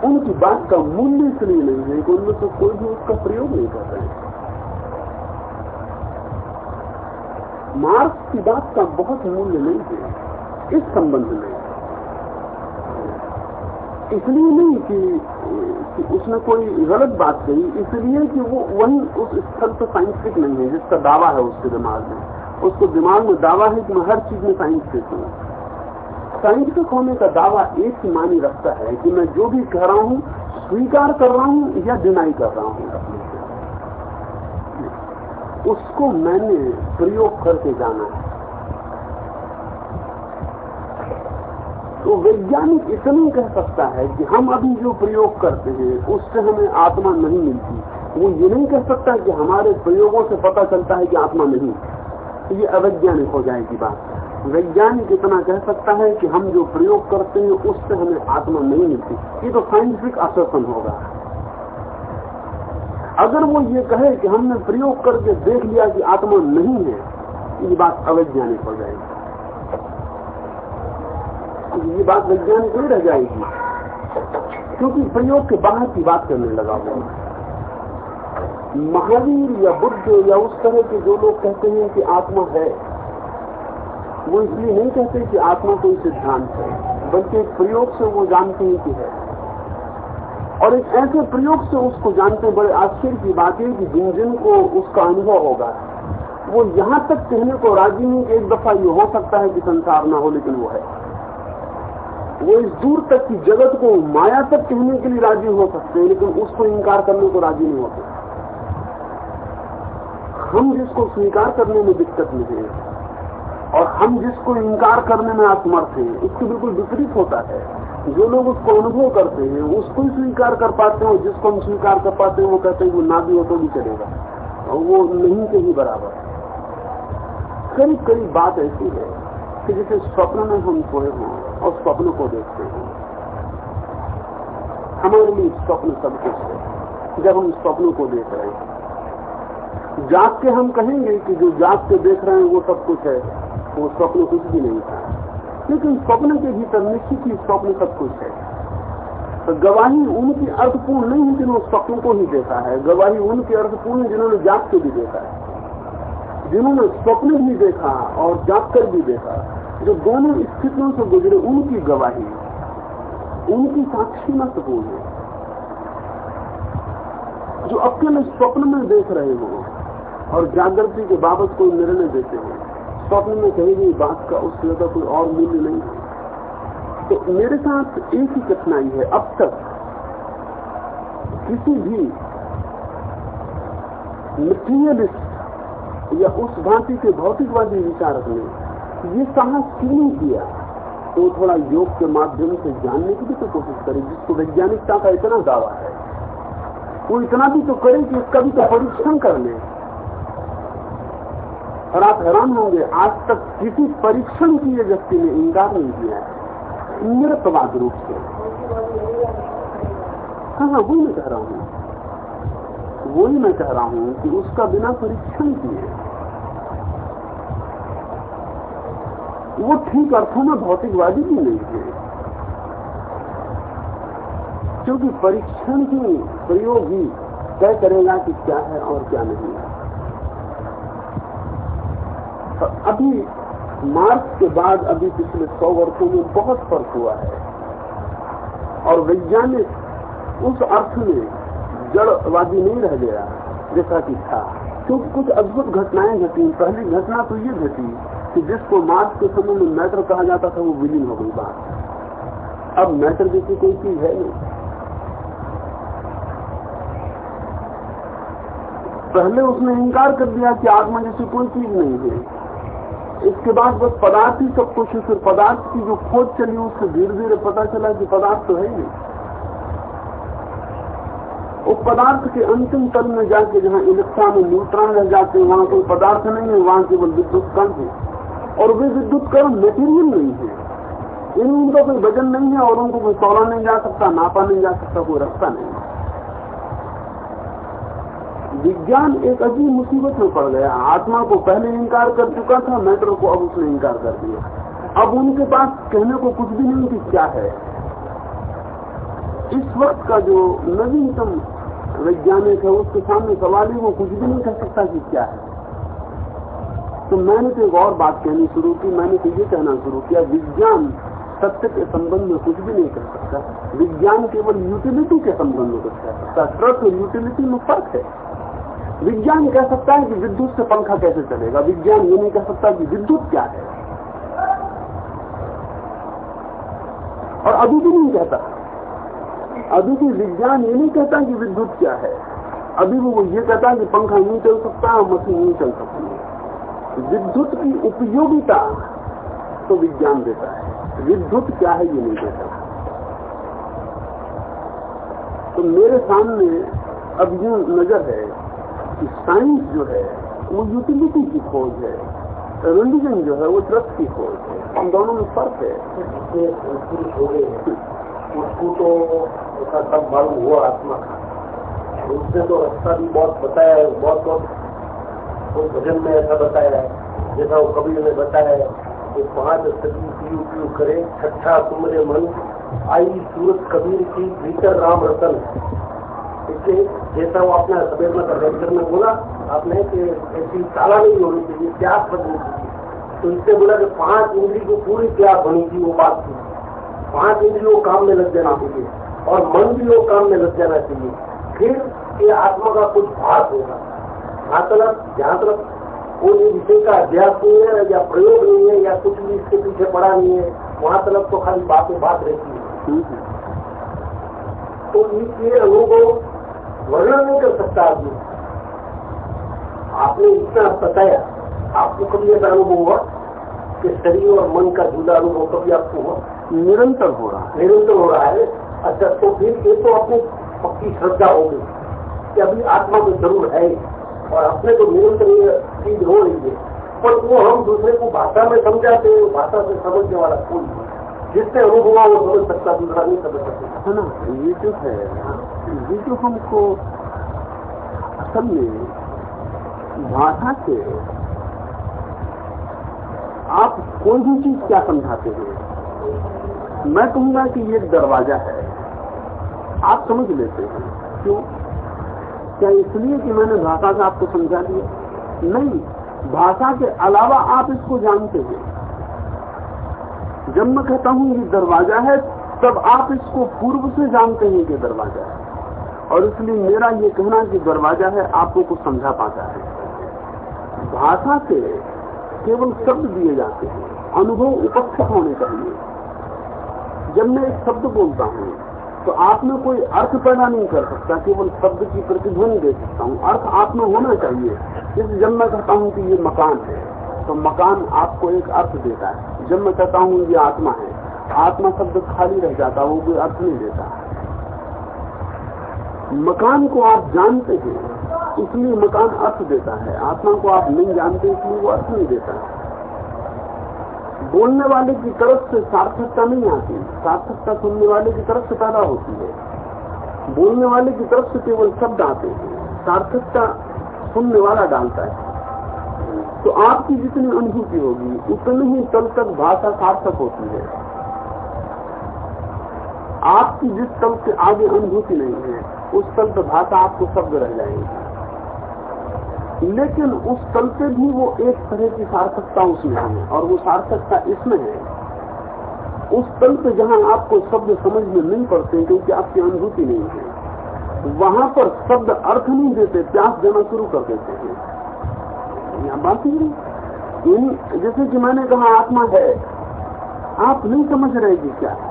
उनकी बात का मूल्य इसलिए नहीं है कि उनमें से कोई भी उसका प्रयोग नहीं कर रहे हैं। मार्क्स की बात का बहुत मूल्य नहीं है, इस संबंध में। इसलिए नहीं कि, कि उसने कोई गलत बात कही इसलिए कि वो वही उस स्थल पर साइंटिफिक नहीं है जिसका दावा है उसके दिमाग में। उसको दिमाग में दावा है कि मैं हर चीज़ में साइंटिफिक हूँ। साइंटिफिक होने का दावा एक ही मानी रखता है कि मैं जो भी कह रहा हूँ स्वीकार कर रहा हूँ या डिनाई कर रहा हूँ। उसको मैंने प्रयोग करके जाना है। तो वैज्ञानिक इतना कह सकता है कि हम अभी जो प्रयोग करते हैं, उससे हमें आत्मा नहीं मिलती। वो ये नहीं कह सकता कि हमारे प्रयोगों से पता चलता है कि आत्मा नहीं। तो ये अवैज्ञानिक हो जाएगी बात। वैज्ञानिक इतना कह सकता है कि हम जो प्रयोग करते हैं, उससे हमें आत्मा नहीं मिलती। ये तो साइंटिफिक असर्सन होगा। अगर वो ये कहे कि हमने प्रयोग करके देख लिया कि आत्मा नहीं है, ये बात अवैज्ञानिक हो जाएगी। ये बात वैज्ञानिक नहीं रह जाएगी? क्योंकि प्रयोग के बाहर की बात करने लगा हुआ महावीर या बुद्ध या उस तरह के जो लोग कहते हैं कि आत्मा है, वो इसलिए नहीं कहते कि आत्मा कोई सिद्धांत है, बल्कि एक प्रयोग से वो जानते हैं कि है। और एक ऐसे प्रयोग से उसको जानते बड़े आश्चर्य की बात है कि जिन जिन को उसका अनुभव होगा, वो यहाँ तक कहने को राज़ी नहीं कि एक दफ़ा ये हो सकता है कि संसार ना हो, लेकिन वो है। वो इस दूर तक की जगत को माया तक कहने के लिए राज़ी हो सकते हैं, लेकिन उसको इनकार करने को राज़ी नहीं होते। हम जिसको स्वीकार करने में दिक्कत नहीं है, और हम जिसको इनकार करने में असमर्थ हैं इसके बिल्कुल विपरीत होता है। जो लोग उसको अनुभव करते हैं, उसको ही स्वीकार कर पाते हैं जिसको हम स्वीकार कर पाते हैं, वो कहते हैं वो ना भी हो तो भी चलेगा, और वो नहीं के ही बराबर। करीब करीब बात ऐसी है कि जैसे स्वप्न में हम सोए हों और स्वप्न को देखते हैं। हमारे लिए स्वप्न सब कुछ है। जब हम स्वप्न को देख रहे हैं जाग के हम कहेंगे कि जो जाग के देख रहे हैं वो सब कुछ है, वो स्वप्न कुछ भी नहीं था। लेकिन स्वप्न के भीतर निश्चित ही स्वप्न सब कुछ है। तो गवाही उनकी अर्थपूर्ण नहीं है जिन्होंने स्वप्न को ही देखा है। गवाही उनकी अर्थपूर्ण जिन्होंने जाग के भी देखा है। जिन्होंने स्वप्न भी देखा और जाग कर भी देखा। जो दोनों स्थितियों से गुजरे, उनकी गवाही, उनकी साक्षी महत्वपूर्ण है जो अकेले स्वप्न में देख रहे हो और जागृति के बाबत कोई निर्णय देते हो, स्वप्न में कही गई बात का उससे ज़्यादा कोई और मूल्य नहीं है। तो मेरे साथ एक ही कठिनाई है, अब तक किसी भी मटीरियलिस्ट या उस भांति के भौतिकवादी विचारक ने ये साहस क्यों किया? तो थोड़ा योग के माध्यम से जानने की भी तो कोशिश करे जिसको वैज्ञानिकता का इतना दावा है। वो इतना भी तो करे कि इसका भी तो परीक्षण कर ले। और आप हैरान होंगे, आज तक किसी परीक्षण की ये व्यक्ति ने इंकार नहीं किया है। निरपवाद रूप से। हाँ हाँ वही मैं कह रहा हूँ। वही मैं कह रहा हूँ कि उसका बिना परीक्षण किए वो ठीक अर्थों में भौतिकवादी भी नहीं है क्योंकि परीक्षण की प्रयोग ही तय करेगा कि क्या है और क्या नहीं है। अभी मार्च के बाद अभी पिछले सौ वर्षों में बहुत फ़र्क हुआ है। और वैज्ञानिक उस अर्थ में जड़वादी नहीं रह गया, जैसा कि था। क्योंकि कुछ अद्भुत घटनाएँ घटी। पहली घटना तो ये घटी कि जिसको मार्च के समय में मैटर कहा जाता था, वो विलीन हो गई बात। अब मैटर जैसी कोई चीज़ है नहीं। पहले उसने इनकार कर दिया कि आत्मा जैसी कोई चीज़ नहीं है। इसके बाद बस पदार्थ ही सब कुछ है, फिर पदार्थ की जो खोज चली, उससे धीरे धीरे पता चला कि पदार्थ तो है ही उस पदार्थ के अंतिम तल में जाके जहाँ इलेक्ट्रॉन न्यूट्रॉन रह जाते हैं, वहाँ कोई पदार्थ नहीं है, वहाँ केवल विद्युत कण है। और वे विद्युत कण मेटीरियल नहीं है। उनका कोई वज़न नहीं है और उनको कोई तोड़ा नहीं जा सकता, नापा नहीं जा सकता, कोई रास्ता नहीं। विज्ञान एक अजीब मुसीबत में पड़ गया। आत्मा को पहले इनकार कर चुका था, मैटर को अब उसने इनकार कर दिया। अब उनके पास कहने को कुछ भी नहीं कि क्या है। इस वक्त का जो नवीनतम वैज्ञानिक है, उसके सामने सवाल ही, वो कुछ भी नहीं कह सकता कि क्या है। तो मैंने तो एक और बात कहनी शुरू की, मैंने तो ये कहना शुरू किया, विज्ञान सत्य के संबंध में कुछ भी नहीं कर सकता। विज्ञान केवल यूटिलिटी के संबंध में कुछ कह सकता ट्रस्ट और यूटिलिटी में फ़र्क है। विज्ञान कह सकता है कि विद्युत से पंखा कैसे चलेगा? विज्ञान ये नहीं कह सकता कि विद्युत क्या है। और अभी भी नहीं कहता। अभी भी विज्ञान ये नहीं कहता कि विद्युत क्या है। अभी वो ये कहता है कि पंखा नहीं चल सकता और मशीन नहीं चल सकती। विद्युत की उपयोगिता तो विज्ञान देता है। विद्युत क्या है ये नहीं देता। तो मेरे सामने अब यूँ नज़र है कि साइंस जो है, वो यूटिलिटी की खोज है रिलीजन जो है, वो ट्रस्ट की खोज है। हम दोनों में फ़र्क है। उसको तो उसका सब मालूम हुआ आत्मा का। उसने तो रास्ता भी बहुत बताया है, बहुत बहुत वो भजन में ऐसा बताया है, जैसा वो कबीर ने बताया है कि पाँच सदी पीयू पीयू करे, छठा कुमरे मन, आई सूरत कबीर की भीतर राम रतन। इसलिए जैसा वो अपना सफ़ेद में लेक्चर में बोला, आपने कि ऐसी ताला नहीं होनी चाहिए, प्यास बननी चाहिए तो इससे बोला कि पाँच इंद्री को पूरी प्यास बनी थी, वो बात थी। पाँच इंद्रियों काम में लग जाना चाहिए और मन भी वो काम में लग जाना चाहिए। फिर ये आत्मा का कुछ भाग होगा। जहाँ तरफ़ कोई विषय का अभ्यास नहीं है या प्रयोग नहीं है या कुछ भी इसके पीछे पड़ा नहीं है वहाँ तरफ़ तो खाली बातें बात रहती है। तो इसलिए अनुभव वर्णन नहीं कर सकता आदमी। आपने इतना बताया आपको कभी ऐसा अनुभव हुआ कि शरीर और मन का जुदा अनुभव कभी आपको हुआ? निरंतर हो रहा है। निरंतर हो रहा है। अच्छा तो फिर ये तो आपको पक्की श्रद्धा होगी कि अभी आत्मा में ज़रूर है। और अपने को निरंतर चीज़ हो रही है। पर वो हम दूसरे को भाषा में समझाते हैं, भाषा से समझने वाला कोई जिससे अनुभव वो समझ सकता दूसरा नहीं समझ सकता। है ना? ये जो है। ये जो हमको असल में भाषा से आप कोई भी चीज़ क्या समझाते हैं? मैं कहूँगा कि ये दरवाज़ा है। आप समझ लेते हैं। क्यों? क्या इसलिए कि मैंने भाषा से आपको समझा दिया? नहीं, भाषा के अलावा आप इसको जानते हैं। जब मैं कहता हूँ ये दरवाज़ा है, तब आप इसको पूर्व से जानते हैं कि दरवाज़ा है। और इसलिए मेरा ये कहना कि दरवाज़ा है आपको कुछ समझा पाता है। भाषा से केवल शब्द दिए जाते हैं। अनुभव उपस्थित होने चाहिए। जब मैं एक शब्द बोलता हूँ तो आप में कोई अर्थ पैदा नहीं कर सकता, केवल शब्द की प्रतिध्वनि दे सकता हूँ। अर्थ आप में होना चाहिए। जैसे जब मैं कहता हूँ कि ये मकान है तो मकान आपको एक अर्थ देता है। जब मैं कहता हूँ, ये आत्मा है। आत्मा शब्द खाली रह जाता, वो कोई अर्थ नहीं देता। मकान को आप जानते हैं, इसलिए मकान अर्थ देता है। आत्मा को आप नहीं जानते, इसलिए वो अर्थ नहीं देता। है बोलने वाले की तरफ़ से सार्थकता नहीं आती, सार्थकता सुनने वाले की तरफ़ से पैदा होती है। बोलने वाले की तरफ़ से केवल शब्द आते हैं, सार्थकता सुनने वाला डालता है। तो आपकी जितनी अनुभूति होगी, उतनी ही तल तक भाषा सार्थक होती है। आपकी जिस तल से आगे अनुभूति नहीं है, उस तल पर भाषा आपको शब्द रह जाएगी। लेकिन उस पे भी वो एक तरह की सार्थकता उसमें है, और वो सार्थकता इसमें है। उस तल पे जहाँ आपको शब्द समझ में नहीं पड़ते, क्योंकि आपकी अनुभूति नहीं है, वहाँ पर शब्द अर्थ नहीं देते, प्यास देना शुरू कर देते हैं। यहाँ बात ही? इन जैसे कि मैंने कहा, आत्मा है। आप नहीं समझ रहे कि क्या है।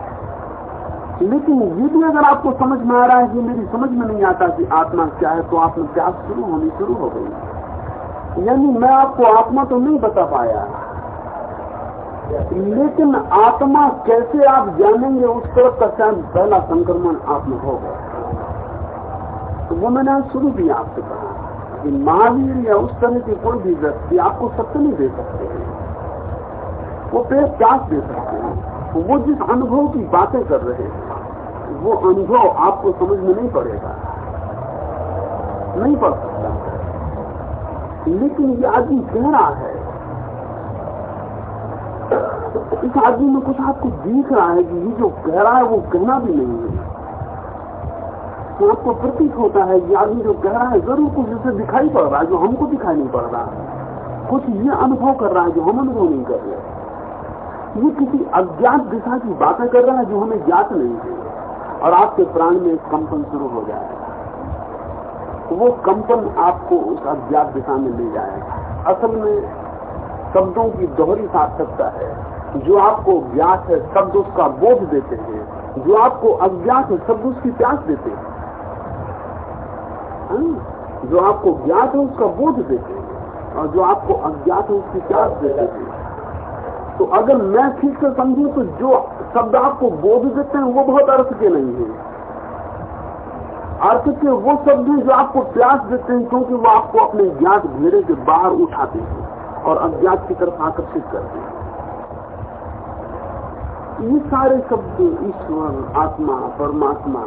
लेकिन ये भी अगर आपको समझ में आ रहा है कि मेरी समझ में नहीं आता कि आत्मा क्या है तो आप में प्यास शुरू होनी शुरू हो गई। यानी मैं आपको आत्मा तो नहीं बता पाया। लेकिन आत्मा कैसे आप जानेंगे, उस तरफ़ का शायद पहला संक्रमण आप में होगा। तो वो मैंने शुरू भी आपसे कहा। कि महावीर या उस तरह के कोई भी व्यक्ति आपको सत्य नहीं दे सकते। वो पेड़ प्यास दे सकते हैं। वो जिस अनुभव की बातें कर रहे हैं, वो अनुभव आपको समझ में नहीं पड़ेगा। नहीं पड़ सकता। लेकिन ये आदमी कह रहा है, इस आदमी में कुछ आपको दिख रहा है कि ये जो कह रहा है वो कहना भी नहीं है। तो आपको प्रतीक होता है ये आदमी जो कह रहा है, ज़रूर कुछ उसे दिखाई पड़ रहा है जो हमको दिखाई नहीं पड़ रहा। है कुछ ये अनुभव कर रहा है जो हम अनुभव नहीं कर रहे। ये किसी अज्ञात दिशा की बातें कर रहा है जो हमें ज्ञात नहीं है। और आपके प्राण में एक कंपन शुरू हो जाएगा वो कंपन आपको उस अज्ञात दिशा में ले जाएगा। असल में शब्दों की दोहरी सार्थकता है। जो आपको ज्ञात है, शब्द उसका बोध देते हैं। जो आपको अज्ञात है, शब्द उसकी प्यास देते हैं। हाँ? जो आपको ज्ञात है, उसका बोध देते हैं। और जो आपको अज्ञात है, उसकी प्यास देते हैं। तो अगर मैं ठीक से समझू तो जो शब्द आपको बोध देते हैं, वो बहुत अर्थ के नहीं है। अर्थ के वो शब्द हैं जो आपको प्यास देते हैं, क्योंकि वो आपको अपने ज्ञात घेरे के बाहर उठाते हैं और अज्ञात की तरफ़ आकर्षित करते हैं। ये सारे शब्द ईश्वर, आत्मा, परमात्मा,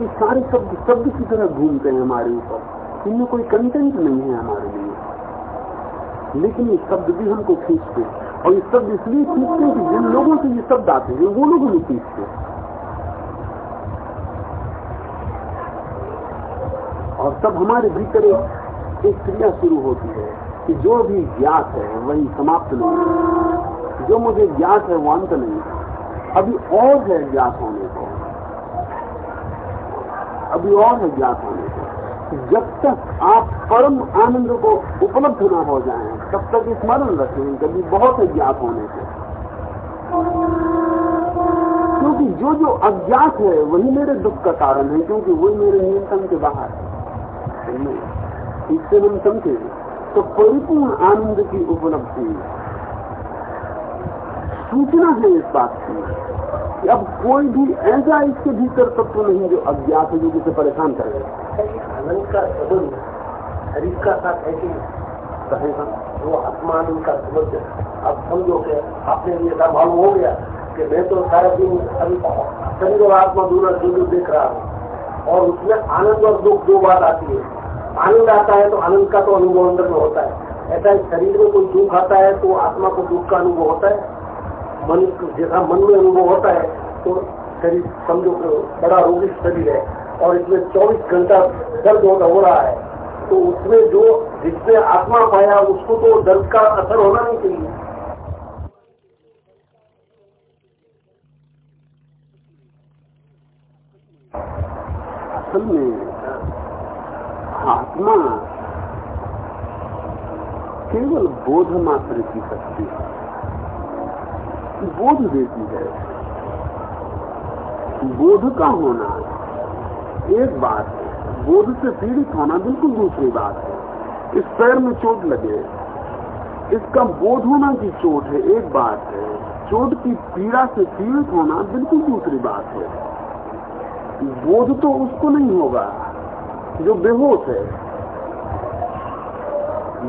ये सारे शब्द शब्द की तरह घूमते हैं हमारे ऊपर। इनमें कोई कंटेंट नहीं है हमारे लिए। लेकिन ये शब्द भी हमको खींचते और ये शब्द इसलिए खींचते हैं कि जिन लोगों से ये शब्द आते हैं, वो लोग नहीं खींचते और तब हमारे भीतर एक क्रिया शुरू होती है कि जो भी ज्ञात है, वही समाप्त नहीं जो मुझे ज्ञात है, वो अंत नहीं अभी और है ज्ञात होने को। अभी और है ज्ञात होने को। जब तक आप परम आनंद को उपलब्ध न हो जाएँ, तब तक स्मरण रखें कभी बहुत है ज्ञात होने को। क्योंकि जो जो अज्ञात है, वही मेरे दुख का कारण है, क्योंकि वही मेरे नियंत्रण के बाहर है। इससे हम समझे तो परिपूर्ण आनंद की उपलब्धि। सूचना है इस बात की कि अब कोई भी ऐसा इसके भीतर तत्व नहीं जो अज्ञात है, जो जिसे परेशान करे आनंद का संबंध शरीर का साथ है कि कहेगा वो आत्मानंद का संबंध अब समझो कि आपने ये मालूम हो गया कि मैं तो सारा दिन शरीर आत्मा दोनों दोनों देख रहा हूँ। और उसमें आनंद और दुख दो बात आती है। आनंद आता है तो आनंद का तो अनुभव अंदर में होता है। ऐसा शरीर में कोई दुख आता है तो आत्मा को दुख का अनुभव होता है। मन जैसा मन में अनुभव होता है तो शरीर समझो बड़ा रोगी शरीर है और इसमें 24 घंटा दर्द होता हो रहा है। तो उसमें जो जिसने आत्मा पाया उसको तो दर्द का असर होना नहीं चाहिए। असल में आत्मा केवल बोध मात्र की शक्ति है बोध देती है। बोध का होना एक बात है, बोध से पीड़ित होना बिल्कुल दूसरी बात है। इस पैर में चोट लगे, इसका बोध होना की चोट है, एक बात है। चोट की पीड़ा से पीड़ित होना बिल्कुल दूसरी बात है। बोध तो उसको नहीं होगा, जो बेहोश है।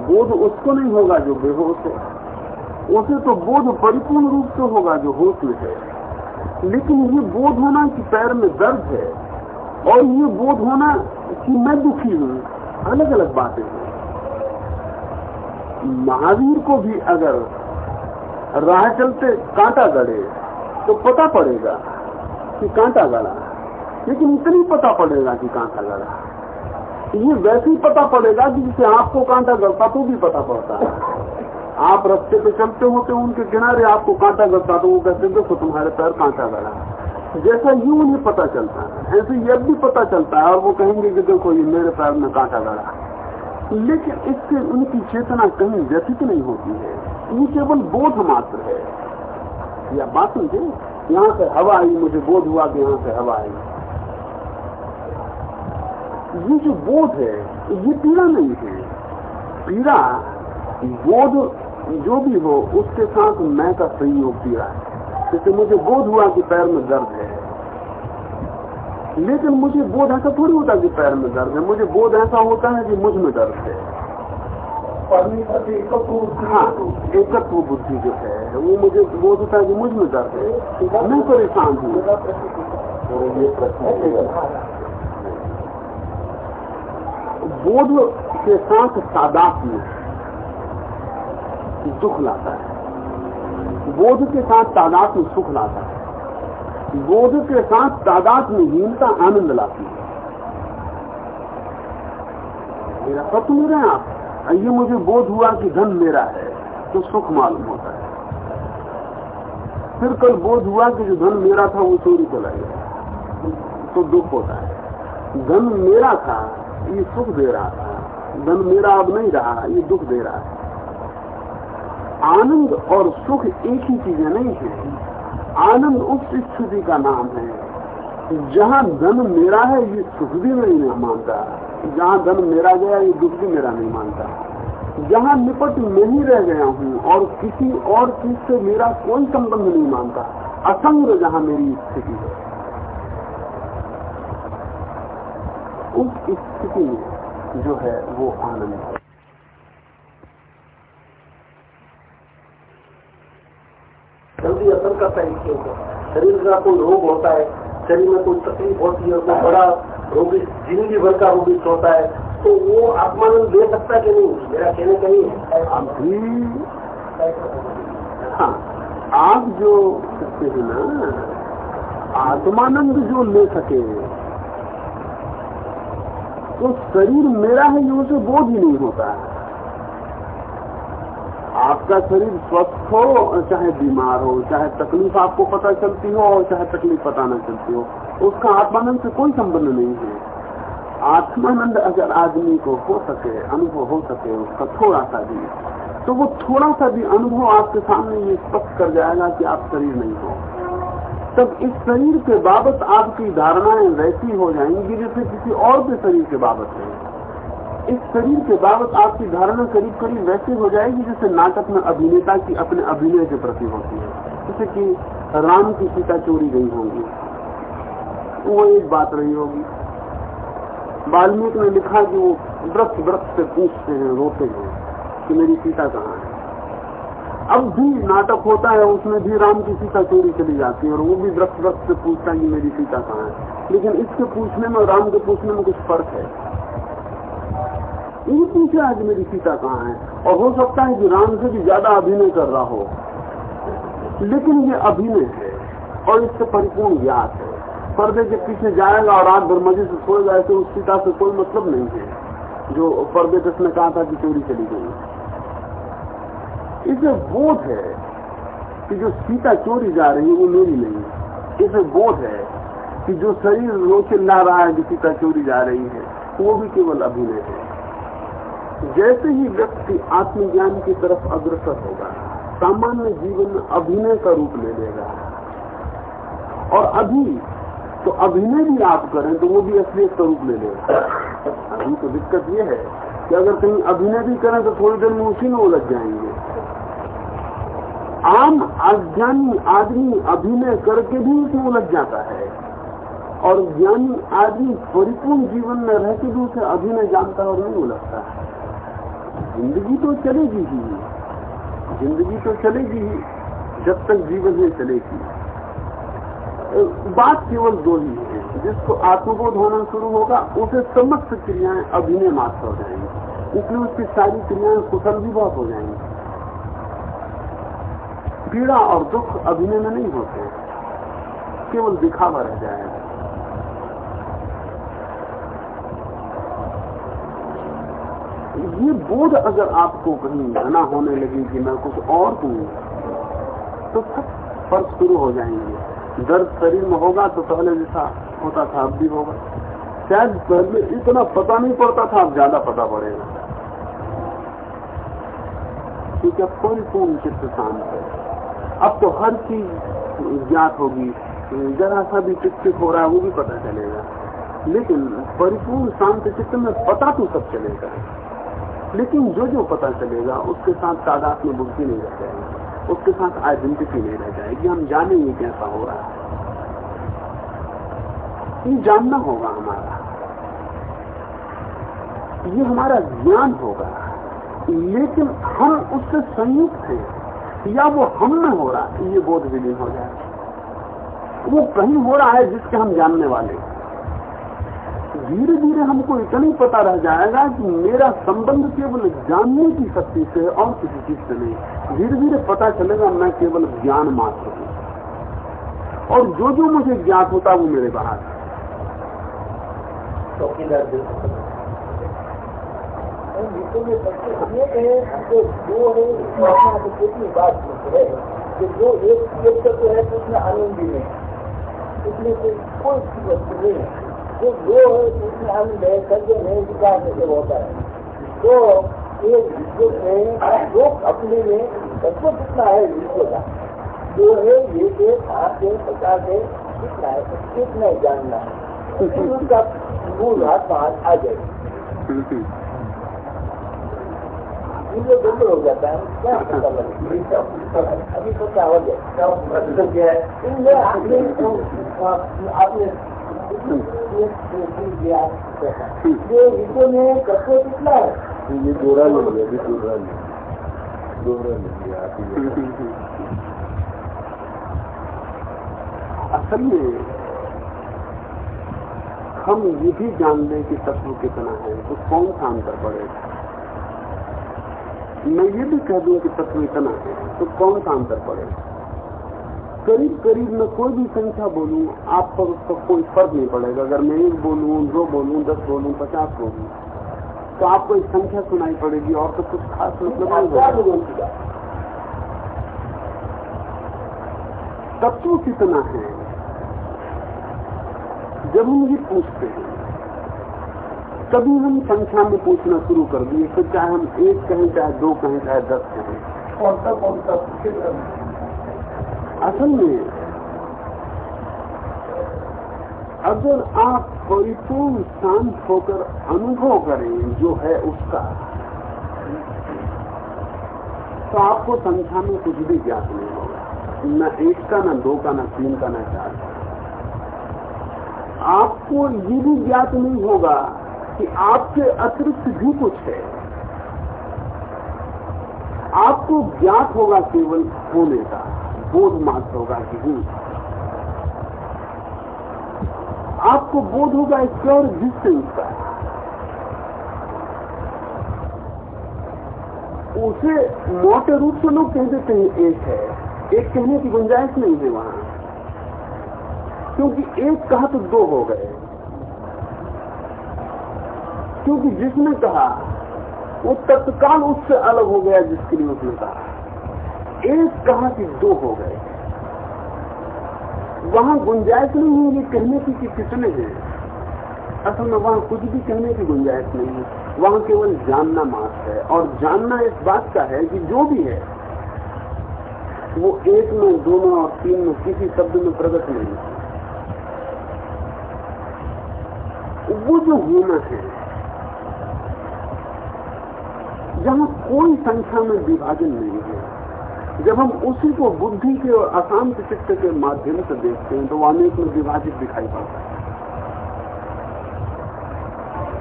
बोध उसको नहीं होगा जो बेहोश है। उसे तो बोध परिपूर्ण रूप से होगा जो होश में है। लेकिन ये बोध होना कि पैर में दर्द है, और ये बोध होना कि मैं दुखी हूँ अलग अलग बातें हैं। महावीर को भी अगर राह चलते कांटा गड़े तो पता पड़ेगा कि कांटा गड़ा। लेकिन इतनी पता पड़ेगा कि कांटा लड़ा ये वैसे ही पता पड़ेगा कि जिसे आपको कांटा गड़ता तो भी पता पड़ता है। आप रस्ते पे चलते होते उनके किनारे आपको कांटा गड़ता तो वो कहते देखो, तुम्हारे पैर कांटा गड़ा जैसा यूँ उन्हें पता चलता है, ऐसे ये भी पता चलता है, और वो कहेंगे कि देखो, ये मेरे पैर में कांटा गड़ा लेकिन इससे उनकी चेतना कहीं व्यथित नहीं होती है। ये केवल बोध मात्र है। या बात समझे? यहाँ से हवा आई, मुझे बोध हुआ कि यहाँ से हवा आई। ये जो बोध है, ये पीड़ा नहीं है। पीड़ा, बोध जो भी हो, उसके साथ मैं का संयोग पीड़ा है। जैसे मुझे बोध हुआ कि पैर में दर्द है। लेकिन मुझे बोध ऐसा थोड़ी होता कि पैर में दर्द है। मुझे बोध ऐसा होता है कि मुझमें दर्द है। हाँ एकत्व बुद्धि जो है, वो मुझे बोध होता है कि मुझमें दर्द है। मैं परेशान हूँ। बोध के साथ सादात में दुख लाता है। बोध के साथ तादाद में सुख लाता है। बोध के साथ तादाद में हीनता आनंद लाती है। मेरा नहीं रहे आप। ये मुझे बोध हुआ कि धन मेरा है तो सुख मालूम होता है। फिर कल बोध हुआ कि जो धन मेरा था, वो चोरी चला गया। तो दुख होता है। धन मेरा था ये सुख दे रहा था धन मेरा अब नहीं रहा, ये दुख दे रहा है। आनंद और सुख एक ही चीज़ें नहीं है। आनंद उस स्थिति का नाम है। जहाँ धन मेरा है, ये सुख भी नहीं मानता। जहाँ धन मेरा गया, ये दुख भी मेरा नहीं मानता। जहाँ निपट में ही रह गया हूँ और किसी और चीज़ से मेरा कोई संबंध नहीं मानता। असंग जहाँ मेरी स्थिति है। उस स्थिति में जो है वो आनंद है। जल्दी असर करता है इसके ऊपर शरीर का कोई रोग होता है, शरीर में कोई तकलीफ़ होती है, कोई बड़ा रोगी, ज़िंदगी भर का रोगी होता है तो वो आत्मानंद दे सकता कि नहीं? मेरा कहने का है। अभी हाँ आप जो सकते हैं ना, आत्मानंद जो ले सके तो शरीर मेरा है ये उसे बोध ही नहीं होता। है आपका शरीर स्वस्थ हो, चाहे बीमार हो, चाहे तकलीफ़ आपको पता चलती हो, और चाहे तकलीफ़ पता न चलती हो, उसका आत्मानंद से कोई संबंध नहीं है। आत्मानंद अगर आदमी को हो सके, अनुभव हो सके, उसका थोड़ा सा भी तो वो थोड़ा सा भी अनुभव आपके सामने ये स्पष्ट कर जाएगा कि आप शरीर नहीं हो। तब इस शरीर के बाबत आपकी धारणाएँ वैसी हो जाएँगी जैसे किसी और के शरीर के बाबत है। इस शरीर के बाबत आपकी धारणा करीब करीब वैसे हो जाएगी जैसे नाटक में अभिनेता की अपने अभिनय के प्रति होती है। जैसे कि राम की सीता चोरी गई होंगी। वो एक बात रही होगी। वाल्मीकि ने लिखा कि वो वृक्ष वृक्ष से पूछते हैं, रोते हैं कि मेरी सीता कहाँ अब भी नाटक होता है, उसमें भी राम की सीता चोरी चली जाती है, और वो भी वृक्ष वृक्ष से पूछता है कि मेरी सीता कहाँ है। लेकिन इसके पूछने में राम के पूछने में कुछ फ़र्क है। ये पूछा आज मेरी सीता कहाँ है। और हो सकता है कि राम से भी ज़्यादा अभिनय कर रहा हो। लेकिन ये अभिनय है, और इससे परिपूर्ण ज्ञात है। पर्दे के पीछे जाएगा और रात भर मज़े से सोएगा तो उस सीता से कोई मतलब नहीं है, जो पर्दे पे उसने कहा था कि चोरी चली गई। इसे बोध है, कि जो सीता चोरी जा रही है, वो मेरी नहीं इसे बोध है, कि जो शरीर रो ला रहा है कि सीता चोरी जा रही है, वो भी केवल अभिनय है। जैसे ही व्यक्ति आत्मज्ञान की तरफ़ अग्रसर होगा, सामान्य जीवन में अभिनय का रूप ले लेगा। और अभी तो अभिनय भी आप करें तो वो भी असलियत का रूप ले लेगा। अभी तो दिक्कत ये है कि अगर कहीं अभिनय भी करें तो थोड़ी देर में उसी में उलझ जाएँगे। आम अज्ञानी आदमी अभिनय करके भी उसमें उलझ जाता है। और ज्ञानी आदमी परिपूर्ण जीवन में रहते भी उसे अभिनय जानता और नहीं उलझता है। ज़िंदगी तो चलेगी ही। ज़िंदगी तो चलेगी ही, जब तक जीवन में चलेगी। बात केवल दो ही है। जिसको आत्मबोध होना शुरू होगा, उसे समस्त क्रियाएँ अभिनय मात्र हो जाएँगी। इसलिए उसकी सारी क्रियाएँ कुशल भी बहुत हो जाएँगी। पीड़ा और दुख अभिनय में नहीं होते। केवल दिखावा रह जाएगा ये बोध अगर आपको कहीं घना होने लगी कि मैं कुछ और हूँ तो सब फ़र्क शुरू हो जाएँगे। दर्द शरीर में होगा तो पहले जैसा होता था, अब भी होगा। शायद पहले इतना पता नहीं पड़ता था, अब ज़्यादा पता पड़ेगा। क्योंकि अब कोई पूर्ण चित्त शांत है। अब तो हर चीज़ ज्ञात होगी। जरा सा भी चित्त हो रहा है, वो भी पता चलेगा। लेकिन परिपूर्ण शांत चित्त में पता तो सब चलेगा। लेकिन जो जो पता चलेगा, उसके साथ तादाद में बुद्धि नहीं रह जाएगी। उसके साथ आइडेंटिटी नहीं रह जाएगी। हम जानेंगे कैसा हो रहा है। ये जानना होगा हमारा। ये हमारा ज्ञान होगा। लेकिन हम उससे संयुक्त हैं। या वो हम में हो रहा है, ये बोध विलीन हो जाए। वो कहीं हो रहा है जिसके हम जानने वाले धीरे धीरे हमको इतना ही पता रह जाएगा कि मेरा संबंध केवल जानने की शक्ति से और किसी चीज़ से नहीं। धीरे धीरे पता चलेगा, मैं केवल ज्ञान मात्र हूँ। और जो जो मुझे ज्ञात होता वो मेरे बाहर है? जो एक एक तो है तो उसमें आनंद भी नहीं इसलिए कोई वस्तु नहीं है जो जो है उसमें हम है सत्य में विकास जैसे होता है तो ये विश्व में जो अपने में सबको कितना है विश्व का जो है ये के सात है पचास है कितना है कितना जानना है उसका मूल हाथ बाहर आ जाए ये गड़बड़ हो जाता है। क्या अभी तो क्या हो आपने आपने ये विश्व में तत्व कितना है? ये गोरा ले लिया, अभी गोरा ले गोरा ले लिया असल में, हम ये भी जान लें कि तत्व कितना है तो कौन सा अंतर पड़ेगा मैं ये भी कह दूँ कि तत्व इतना है तो कौन सा अंतर पड़ेगा करीब करीब मैं कोई भी संख्या बोलूँ, आप पर उसका कोई फ़र्क नहीं पड़ेगा। अगर मैं एक बोलूँ, दो बोलूँ, दस बोलूँ, पचास बोलूँ तो आपको एक संख्या सुनाई पड़ेगी और तो कुछ खास मतलब तत्व कितना है? जब हम ये पूछते हैं तभी हम संख्या में पूछना शुरू कर दिए फिर चाहे हम एक कहें चाहे दो कहें चाहे दस कहें। कौन सा कौन सा असल में अगर आप परिपूर्ण शांत होकर अनुभव करें जो है उसका तो आपको संख्या में कुछ भी ज्ञात नहीं होगा। न एक का न दो का न तीन का न चार का। आपको ये भी ज्ञात नहीं होगा कि आपके अतिरिक्त भी कुछ है, आपको ज्ञात होगा केवल होने का बोध मात्र होगा कि हूँ आपको बोध होगा प्योर एग्जिस्टेंस का उसे मोटे रूप से लोग कह देते हैं, एक है। एक कहने की गुंजाइश नहीं है वहाँ। क्योंकि एक कहा तो दो हो गए। क्योंकि जिसने कहा, वो तत्काल उससे अलग हो गया जिसके लिए उसने कहा। एक कहा कि दो हो गए। वहाँ गुंजाइश नहीं है ये कहने की कि कितने हैं। असल में वहाँ कुछ भी कहने की गुंजाइश नहीं है। वहाँ केवल जानना मात्र है। और जानना इस बात का है कि जो भी है, वो एक में, दो में और तीन में किसी शब्द में प्रकट नहीं वो जो होना है जहाँ कोई संख्या में विभाजन नहीं है। जब हम उसी को बुद्धि के और अशांत चित्त के माध्यम से देखते हैं तो अनेक में विभाजित दिखाई पड़ता है।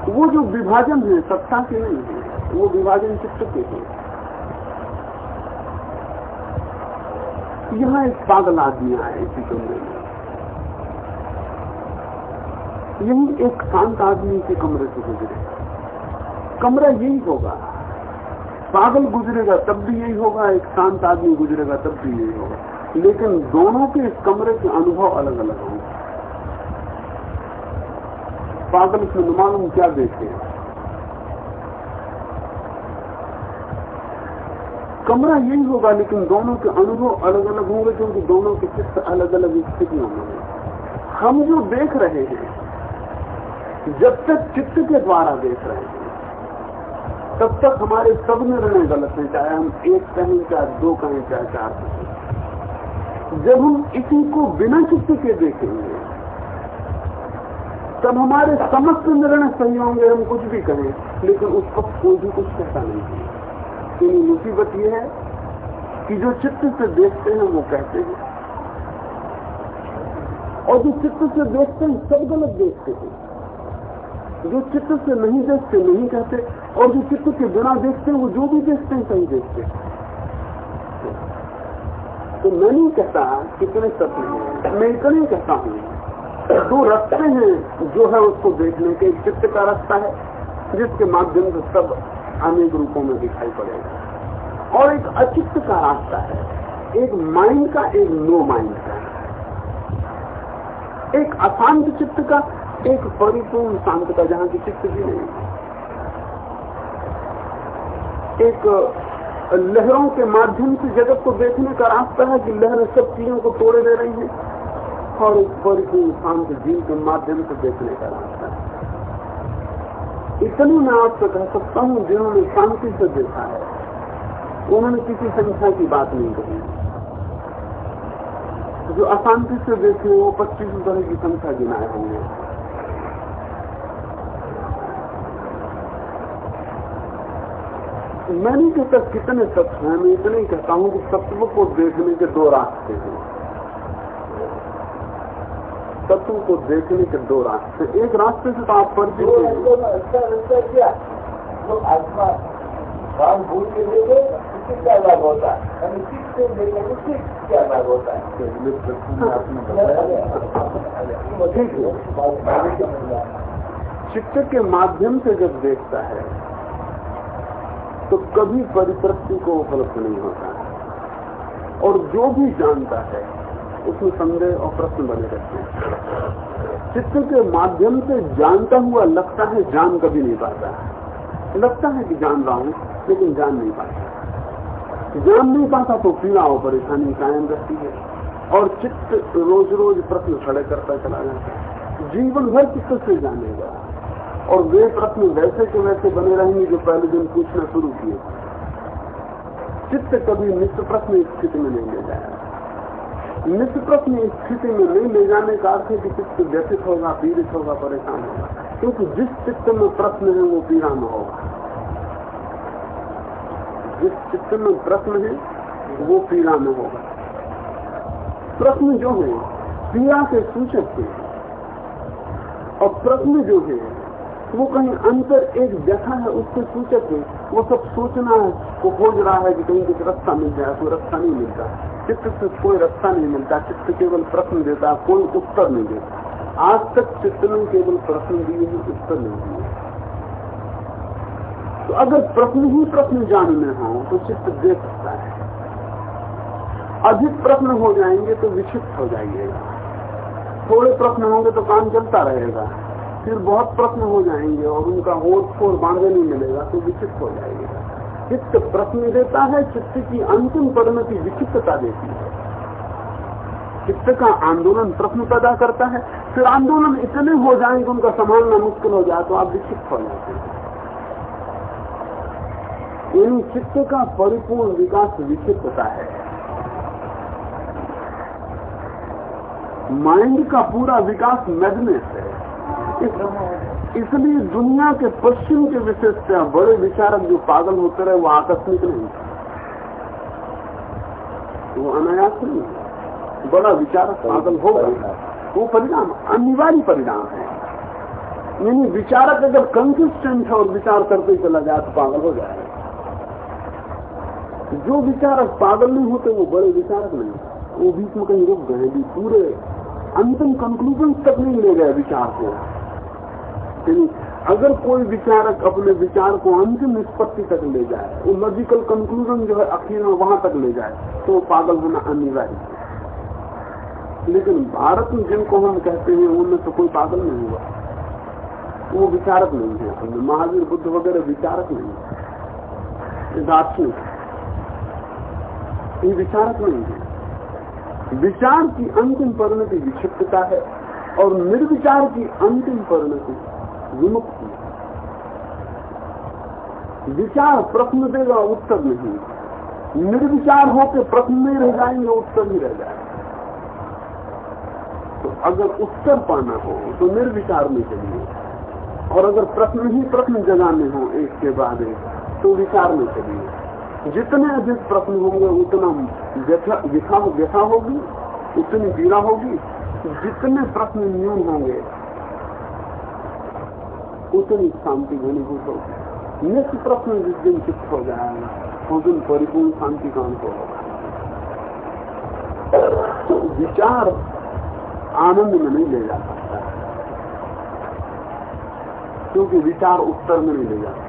वो जो विभाजन है, सत्ता के नहीं है, वो विभाजन चित्त के है। यहाँ एक पागल आदमी आए इसी कमरे में। यही एक शांत आदमी के कमरे से गुजरे। कमरा यही होगा। पागल गुजरेगा, तब भी यही होगा, एक शांत आदमी गुजरेगा, तब भी यही होगा। लेकिन दोनों के इस कमरे के अनुभव अलग अलग होंगे। पागल इसमें मालूम क्या देखे कमरा यही होगा, लेकिन दोनों के अनुभव अलग अलग होंगे, क्योंकि दोनों के चित्र अलग अलग स्थितियों में हम जो देख रहे हैं, जब तक चित्त के द्वारा देख रहे हैं तब तक हमारे सब निर्णय गलत हैं, चाहे हम एक कहें, चाहे दो कहें, चाहे चार कहें। जब हम इसी को बिना चित्त के देखेंगे, तब हमारे समस्त निर्णय सही होंगे, हम कुछ भी कहें, लेकिन उस वक्त कोई भी कुछ कहता नहीं है। क्योंकि मुसीबत यह है कि जो चित्त से देखते हैं, वो कहते हैं। और जो चित्त से देखते हैं, सब गलत देखते हैं। जो चित्त से नहीं देखते, नहीं कहते, और जो चित्त के बिना देखते वो जो भी देखते हैं, सही देखते तो मैं नहीं कहता कितने सत्य मैं इतने कहता हूँ। दो रास्ते हैं जो है उसको देखने के चित्त का रास्ता है, जिसके माध्यम से सब अनेक रूपों में दिखाई पड़ेगा। और एक अचित्त का रास्ता है, एक माइंड का, एक नो माइंड का। एक अशांत चित्त का एक परिपूर्ण शांत का जहाँ की चित्त भी नहीं। एक लहरों के माध्यम से जगत को देखने का रास्ता है कि लहरें सब चीज़ों को तोड़े दे रही हैं और एक परिपूर्ण शांत जीव के माध्यम से देखने का रास्ता है। इतनी मैं आपसे कह सकता हूँ, जिन्होंने शांति से देखा है, उन्होंने किसी संख्या की बात नहीं कही। जो अशांति से देखे, वो पच्चीस तरह की संख्या गिनाए होंगे। मैं नहीं कहता कितने तत्व हैं मैं इतना ही कहता हूँ कि तत्व को देखने के दो रास्ते हैं तत्व को देखने के दो रास्ते एक रास्ते से तो आप अच्छा उससे क्या लाभ होता है क्या लाभ है ठीक है चित्त के माध्यम से जब देखता है तो कभी परिप्रति को उपलब्ध नहीं होता। और जो भी जानता है, उसमें संदेह और प्रश्न बने रहते हैं। चित्त के माध्यम से जानता हुआ लगता है जान कभी नहीं पाता। लगता है कि जान रहा हूँ, लेकिन जान नहीं पाता। जान नहीं पाता तो पीड़ा और परेशानी कायम रहती है। और चित्त रोज रोज प्रश्न खड़े करता चला जाता है। जीवन भर से जानेगा। और वे प्रश्न वैसे के वैसे बने रहेंगे जो पहले दिन पूछना शुरू किए। चित्त कभी नित्य प्रश्न स्थिति में नहीं ले जाएगा। नित्य प्रश्न स्थिति में नहीं ले जाने का अर्थ है कि चित्त व्यथित होगा, पीड़ित होगा, परेशान होगा। क्योंकि जिस चित्त में प्रश्न है, वो पीड़ा में होगा। जिस चित्त में प्रश्न है, वो पीड़ा में होगा। प्रश्न जो है, पीड़ा के सूचक है। और प्रश्न जो है वो कहीं अंतर एक व्यथा है उसके सूचक है वो सब सोचना है, वो खोज रहा है कि कहीं कुछ रास्ता मिल जाए, कोई रास्ता नहीं मिलता। चित्त से कोई रास्ता नहीं मिलता, चित्त केवल प्रश्न देता कोई उत्तर नहीं देता। आज तक चित्त ने केवल प्रश्न दिए हैं, उत्तर नहीं दिए। तो अगर प्रश्न ही प्रश्न जानने हो तो चित्त दे सकता है। अधिक प्रश्न हो जाएँगे तो विक्षिप्त हो जाइएगा। थोड़े प्रश्न होंगे तो काम चलता रहेगा। फिर बहुत प्रश्न हो जाएँगे और उनका होश फोर बांधे नहीं मिलेगा तो विचित्र हो जाएगा। चित्त प्रश्न देता है, चित्त की अंतिम परिणति विचित्रता देती है। चित्त का आंदोलन प्रश्न पैदा करता है। फिर आंदोलन इतने हो जाए कि उनका संभालना मुश्किल हो जाए तो आप विक्षिप्त हो जाते हैं। इन चित्त का परिपूर्ण विकास विचित्रता है। माइंड का पूरा विकास मैग्नेट है। इसलिए दुनिया के पश्चिम के विशेषता बड़े विचारक जो पागल होते रहे वो आकस्मिक नहीं वो अनायास नहीं बड़ा विचारक पागल होगा वो परिणाम अनिवार्य परिणाम है। यानी विचारक अगर कंसिस्टेंट है और विचार करते चला जाए तो पागल हो जाए। जो विचारक पागल नहीं होते वो बड़े विचारक नहीं वो बीच में कहीं रुक गए पूरे अंतिम कंक्लूजन तक नहीं ले गए विचार को। अगर कोई विचारक अपने विचार को अंतिम निष्पत्ति तक ले जाए, वो लॉजिकल कंक्लूजन जो है आखिर में वहाँ तक ले जाए तो पागल होना अनिवार्य है। लेकिन भारत में जिनको हम कहते हैं, उनमें तो कोई पागल नहीं हुआ। वो विचारक नहीं है। अपने महावीर बुद्ध वगैरह विचारक नहीं है। दार्शनिक ये विचारक नहीं है। विचार की अंतिम परिणति विक्षिप्तता है और निर्विचार की अंतिम परिणति विमुक्ति विचार प्रश्न देगा, उत्तर नहीं। निर्विचार होकर प्रश्न नहीं रह जाएँगे, उत्तर ही रह जाएगा। तो अगर उत्तर पाना हो तो निर्विचार में चलिए। और अगर प्रश्न ही प्रश्न जगाने हो, एक के बाद एक तो विचार में चलिए। जितने अधिक प्रश्न होंगे उतना व्यथा व्यथा होगी, उतनी पीड़ा होगी। जितने प्रश्न न्यून होंगे, उतनी शांति घनीभूत होगी निश्चित प्रश्न जिस दिन चित्त हो जाएगा, उस दिन परिपूर्ण शांति का अंत होगा। विचार आनंद में नहीं ले जा सकता। क्योंकि विचार उत्तर में नहीं ले जाता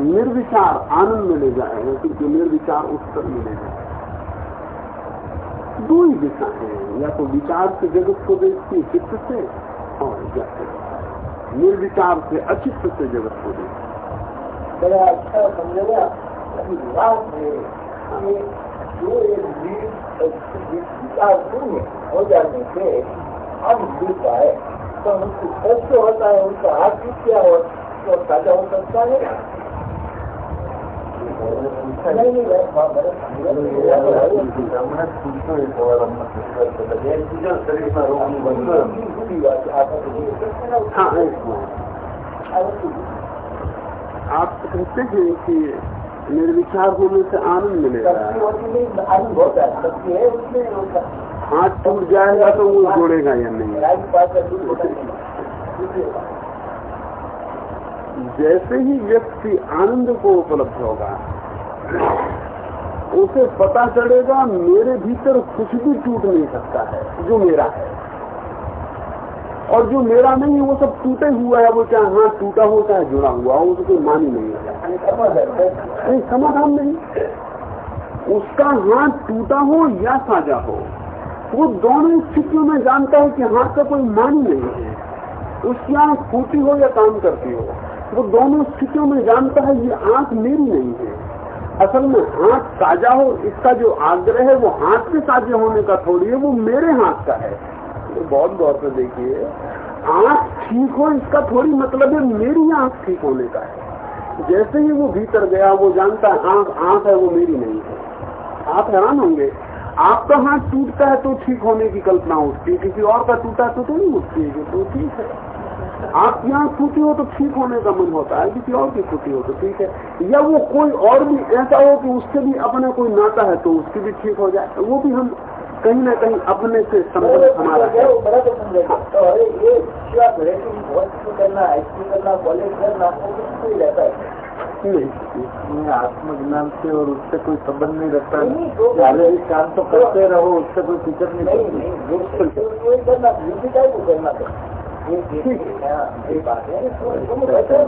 निर्विचार आनंद में ले जाएगा क्योंकि निर्विचार उत्तर में ले जाएगा दो ही दिशा या तो विचार से जगत को देखती चित्त से, और जाते निर्विचार से अचित्त से जगत को देखती बड़ा अच्छा विवाद जो विचार हो जाने से हम जीत पाए तो उनको कष्ट होता है, उनका जीत क्या हो तो ताज़ा हो सकता है? आप कहते हैं कि निर्विचार होने से आनंद मिलेगा। हाथ टूट जाएगा तो वो जोड़ेगा या नहीं? जैसे ही व्यक्ति आनंद को उपलब्ध होगा, उसे पता चलेगा मेरे भीतर कुछ भी टूट नहीं सकता है, जो मेरा है। और जो मेरा नहीं वो सब टूटे हुआ है, वो चाहे हाथ टूटा हो चाहे जुड़ा हुआ हो उसको कोई मान ही। नहीं है समाधान नहीं। उसका हाथ टूटा हो या साझा हो, वो दोनों स्थितियों में जानता है कि हाथ का कोई मान नहीं है। उसकी आँख फूटी हो या काम करती हो वो दोनों स्थितियों में जानता है ये आँख मेरी नहीं है। असल में हाथ साझा हो इसका जो आग्रह है वो हाथ के साझे होने का थोड़ी है वो मेरे हाथ का है। तो बहुत गौर से देखिए आँख ठीक हो इसका थोड़ी मतलब है मेरी आँख ठीक होने का है। जैसे ही वो भीतर गया वो जानता है आँख आँख है वो मेरी नहीं है। आप हैरान होंगे आपका हाथ टूटता है तो ठीक होने की कल्पना उठती है किसी और का टूटा तो, तो नहीं उठती है तो ठीक है। आपकी आँख टूटी हो तो ठीक होने का मन होता है किसी और की टूटी हो तो ठीक है या वो कोई और भी ऐसा हो कि उससे भी अपना कोई नाता है तो उसकी भी ठीक हो जाए वो भी हम कहीं ना कहीं अपने से संबंध हमारा है करना करना करना कुछ है नहीं आत्मज्ञान से और उससे कोई संबंध नहीं रखता शारीरिक काम तो करते रहो उससे कोई फ़िक्र नहीं नहीं करना करना बात है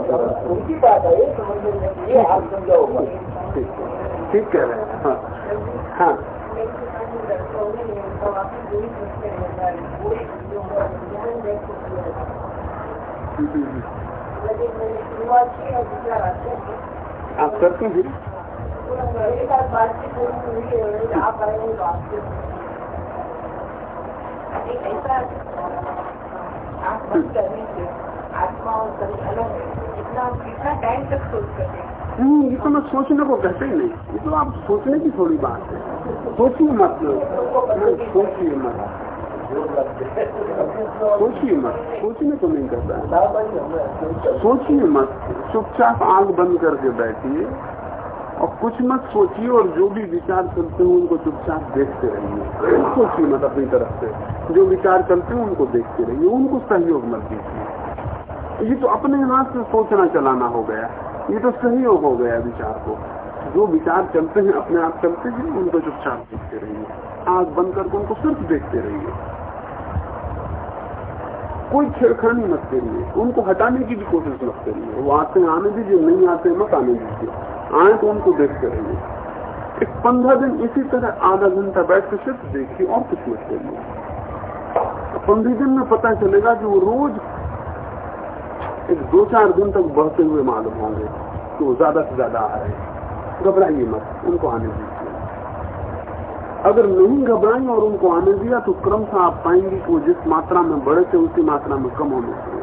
उनकी बात है ये में ये आप समझाओ ठीक कह रहे हैं आप करते हैं। आप ऐसा नहीं ये तो मैं सोचने को कहते ही नहीं। ये तो आप सोचने की थोड़ी बात है। सोचिए मत सोचिए मत। सोचिए मत। सोचने को नहीं कहता। सोचिए मत। चुपचाप आँख बंद करके बैठिए। और कुछ मत सोचिए और जो भी विचार चलते हैं, उनको चुपचाप देखते रहिए। सोचिए मत अपनी तरफ़ से। जो विचार चलते हैं, उनको देखते रहिए। उनको सहयोग मत दीजिए। ये तो अपने हाथ से सोचना चलाना हो गया। ये तो सहयोग हो गया विचार को। जो विचार चलते हैं, अपने आप चलते हैं, उनको चुपचाप देखते रहिए। आग बंद करके उनको सिर्फ़ देखते रहिए। कोई छेड़खानी मत करिए। उनको हटाने की भी कोशिश मत करिए। वो आते आने दीजिए, नहीं आते मत आने दीजिए। आए तो उनको देखते रहिए। एक पंद्रह दिन इसी तरह आधा घंटा बैठ के सिर्फ़ देखिए और कुछ मत करिए। पंद्रह दिन में पता चलेगा कि वो रोज एक दो चार दिन तक बढ़ते हुए मालूम होंगे वो ज़्यादा से ज़्यादा आ रहे हैं। घबराइए मत, उनको आने दीजिए। अगर नहीं घबराएँ और उनको आने दिया तो क्रम से आप पाएँगे कि वो जिस मात्रा में बढ़े थे, उसी मात्रा में कम होने चाहिए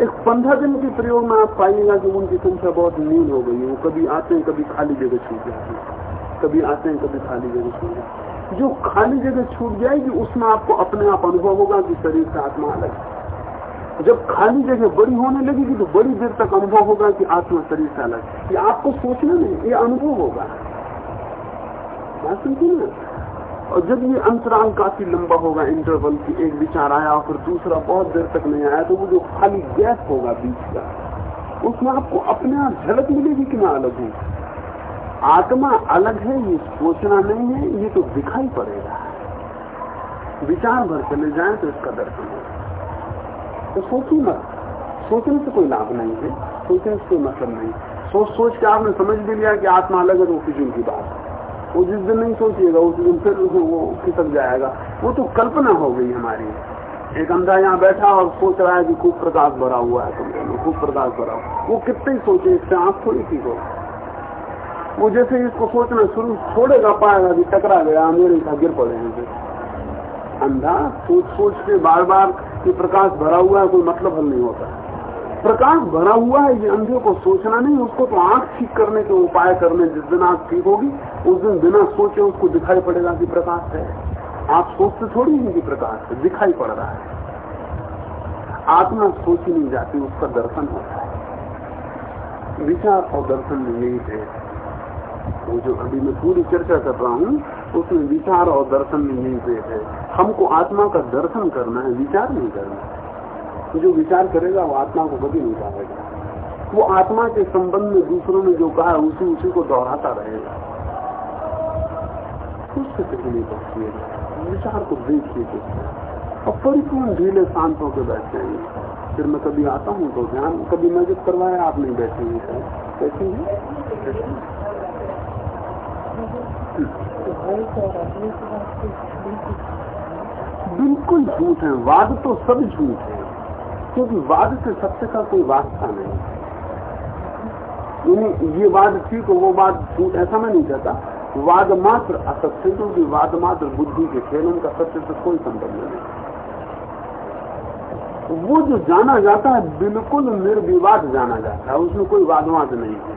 एक पंद्रह दिन के प्रयोग में आप पाइएगा कि उनकी संख्या बहुत नील हो गई है। वो कभी आते हैं, कभी खाली जगह छूट जाती है। कभी आते हैं, कभी खाली जगह छूट जाती जो खाली जगह छूट जाएगी, उसमें आपको अपने आप अनुभव होगा कि शरीर से आत्मा अलग है। जब खाली जगह बड़ी होने लगेगी तो बड़ी देर तक अनुभव होगा कि आत्मा शरीर से अलग ये आपको सोचना नहीं, ये अनुभव होगा। समझी ना। और जब ये अंतराल काफ़ी लंबा होगा इंटरवल की एक विचार आया और फिर दूसरा बहुत देर तक नहीं आया तो वो जो खाली गैप होगा बीच का, उसमें आपको अपने आप झलक मिलेगी कि मैं अलग हूँ। आत्मा अलग है, ये सोचना नहीं है, ये तो दिखाई पड़ेगा। विचार भर चले जाए तो इसका दर्शन होगा तो सोची मत। सोचने से कोई लाभ नहीं है। सोचने से कोई मतलब नहीं। सोच सोच के आपने समझ भी लिया कि आत्मा अलग है तो फिजूल की बात वो जिस दिन नहीं सोचिएगा, उस दिन फिर वो खिसक जाएगा। वो तो कल्पना हो गई हमारी। एक अंधा यहाँ बैठा और सोच रहा है कि खूब प्रकाश भरा हुआ है कमरे में, खूब प्रकाश भरा हुआ वो कितने सोचे, इससे आँख थोड़ी ठीक हो। वो जैसे इसको सोचना शुरू छोड़ेगा पाएगा कि टकरा गया मेरे का गिर पड़े हैं अंधा सोच सोच के बार बार कि प्रकाश भरा हुआ है, कोई मतलब हल नहीं होता। है प्रकाश भरा हुआ है, ये अंधे को सोचना नहीं, उसको तो आँख ठीक करने के उपाय करने जिस दिन आँख ठीक होगी, उस दिन बिना सोचे उसको दिखाई पड़ेगा कि प्रकाश है। आप सोचते थोड़ी हैं कि प्रकाश है, दिखाई पड़ रहा है। आत्मा सोची नहीं जाती, उसका दर्शन होता है। विचार और दर्शन में यही है। वो जो अभी मैं पूरी चर्चा कर रहा हूँ, उसमें विचार और दर्शन में यही भेद है। हमको आत्मा का दर्शन करना है, विचार नहीं करना है। जो विचार करेगा वो आत्मा को कभी नहीं पाएगा वो आत्मा के संबंध में दूसरों ने जो कहा, उसी उसी को दोहराता रहेगा। उससे कहीं नहीं पहुंचिएगा विचार को देखिए कुछ और परिपूर्ण ढीले शांत होकर बैठ जाएँगे फिर मैं कभी आता हूँ तो ध्यान कभी मस्जिद करवाया आप नहीं बैठेंगे बैठेंगे बिल्कुल झूठ है। वाद तो सब झूठ है। क्योंकि वाद से सत्य का कोई वास्ता नहीं। ये वाद ठीक हो, वो वाद झूठ ऐसा मैं नहीं कहता। वाद मात्र असत्य, क्योंकि वाद मात्र बुद्धि के खेल उनका सत्य से कोई संबंध नहीं। वो जो जाना जाता है, बिल्कुल निर्विवाद जाना जाता है, उसमें कोई वादवाद नहीं है।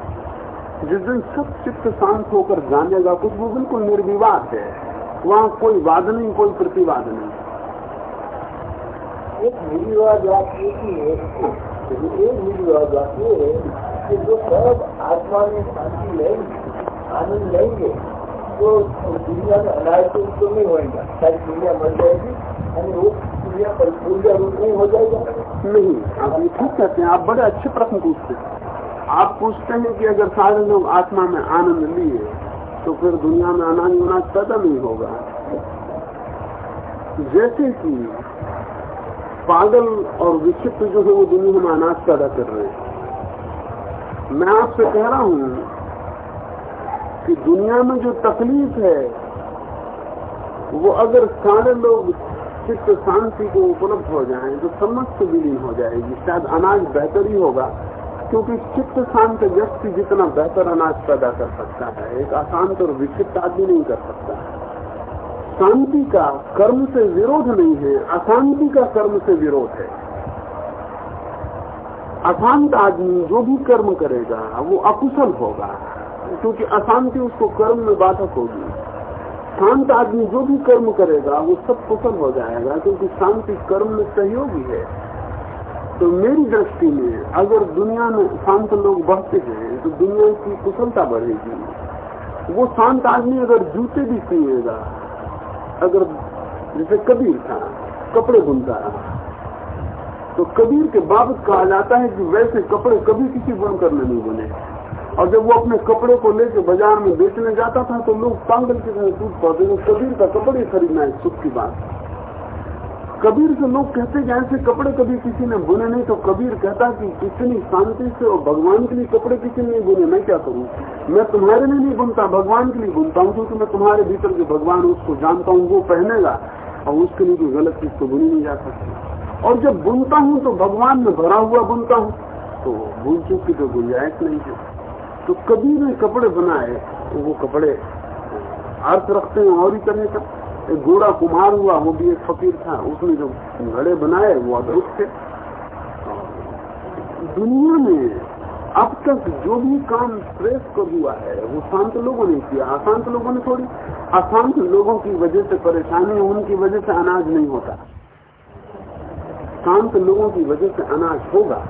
जिस दिन सब चित्त शांत होकर जानेगा कुछ, वो बिल्कुल निर्विवाद है। वहाँ कोई वाद नहीं, कोई प्रतिवाद नहीं। एक है एक है। कि जो सब आत्मा में शांति लेंगे, आनंद लेंगे तो दुनिया में तो नहीं सारी दुनिया जाएगी, यानी वो दुनिया पर रूप नहीं हो जाएगा। नहीं, आप ये ठीक कहते हैं। आप बड़े अच्छे प्रश्न पूछते हैं। आप पूछते हैं कि अगर सारे लोग आत्मा में आनंद लिए तो फिर दुनिया में अनाज अनाज पैदा नहीं होगा। जैसे कि पागल और विक्षिप्त जो है वो दुनिया में अनाज पैदा कर रहे हैं। मैं आपसे कह रहा हूँ कि दुनिया में जो तकलीफ़ है, वो अगर सारे लोग चित्त शांति को उपलब्ध हो जाए तो समस्त विलीन हो जाएगी। शायद अनाज बेहतर ही होगा, क्योंकि चित्त शांत व्यक्ति जितना बेहतर अनाज पैदा कर सकता है, एक अशांत और विक्षिप्त आदमी नहीं कर सकता। है शांति का कर्म से विरोध नहीं है, अशांति का कर्म से विरोध है। अशांत आदमी जो भी कर्म करेगा, वो अकुशल होगा, क्योंकि अशांति उसको कर्म में बाधक होगी। शांत आदमी जो भी कर्म करेगा, वो सब कुशल हो जाएगा, क्योंकि शांति कर्म में सहयोगी है। तो मेरी दृष्टि में, अगर दुनिया में शांत लोग बढ़ते हैं तो दुनिया की कुशलता बढ़ेगी। वो शांत आदमी अगर जूते भी पिएगा अगर जैसे कबीर था, कपड़े बुनता रहा। तो कबीर के बाबत कहा जाता है कि वैसे कपड़े कभी किसी बुनकर ने नहीं बने। और जब वो अपने कपड़े को लेकर बाज़ार में बेचने जाता था तो लोग पागल की तरह टूट पाते कबीर का कपड़े खरीदना है सुख की बात। कबीर से लोग कहते कि ऐसे कपड़े कभी किसी ने बुने नहीं तो कबीर कहता कि कितनी शांति से और भगवान के लिए कपड़े किसी ने बुने, मैं क्या करूँ? मैं तुम्हारे लिए नहीं बुनता, भगवान के लिए बुनता हूँ, क्योंकि मैं तुम्हारे भीतर जो भगवान उसको जानता हूँ, वो पहनेगा, और उसके लिए कोई गलत चीज़ तो बुनी नहीं जा सकती। और जब बुनता हूँ तो भगवान में भरा हुआ बुनता हूँ तो भूल चूक की तो गुंजाइश नहीं है। तो कबीर ने कपड़े बनाए तो वो कपड़े अर्थ रखते हैं और ही करने का एक गोरा कुमार हुआ, वो भी एक फकीर था। उसने जो घड़े बनाए, वो अद्भुत थे दुनिया में अब तक जो भी काम श्रेष्ठ को हुआ है, वो शांत लोगों ने किया। अशांत लोगों ने थोड़ी, अशांत लोगों की वजह से परेशानी, उनकी वजह से अनाज नहीं होता। शांत लोगों की वजह से अनाज होगा।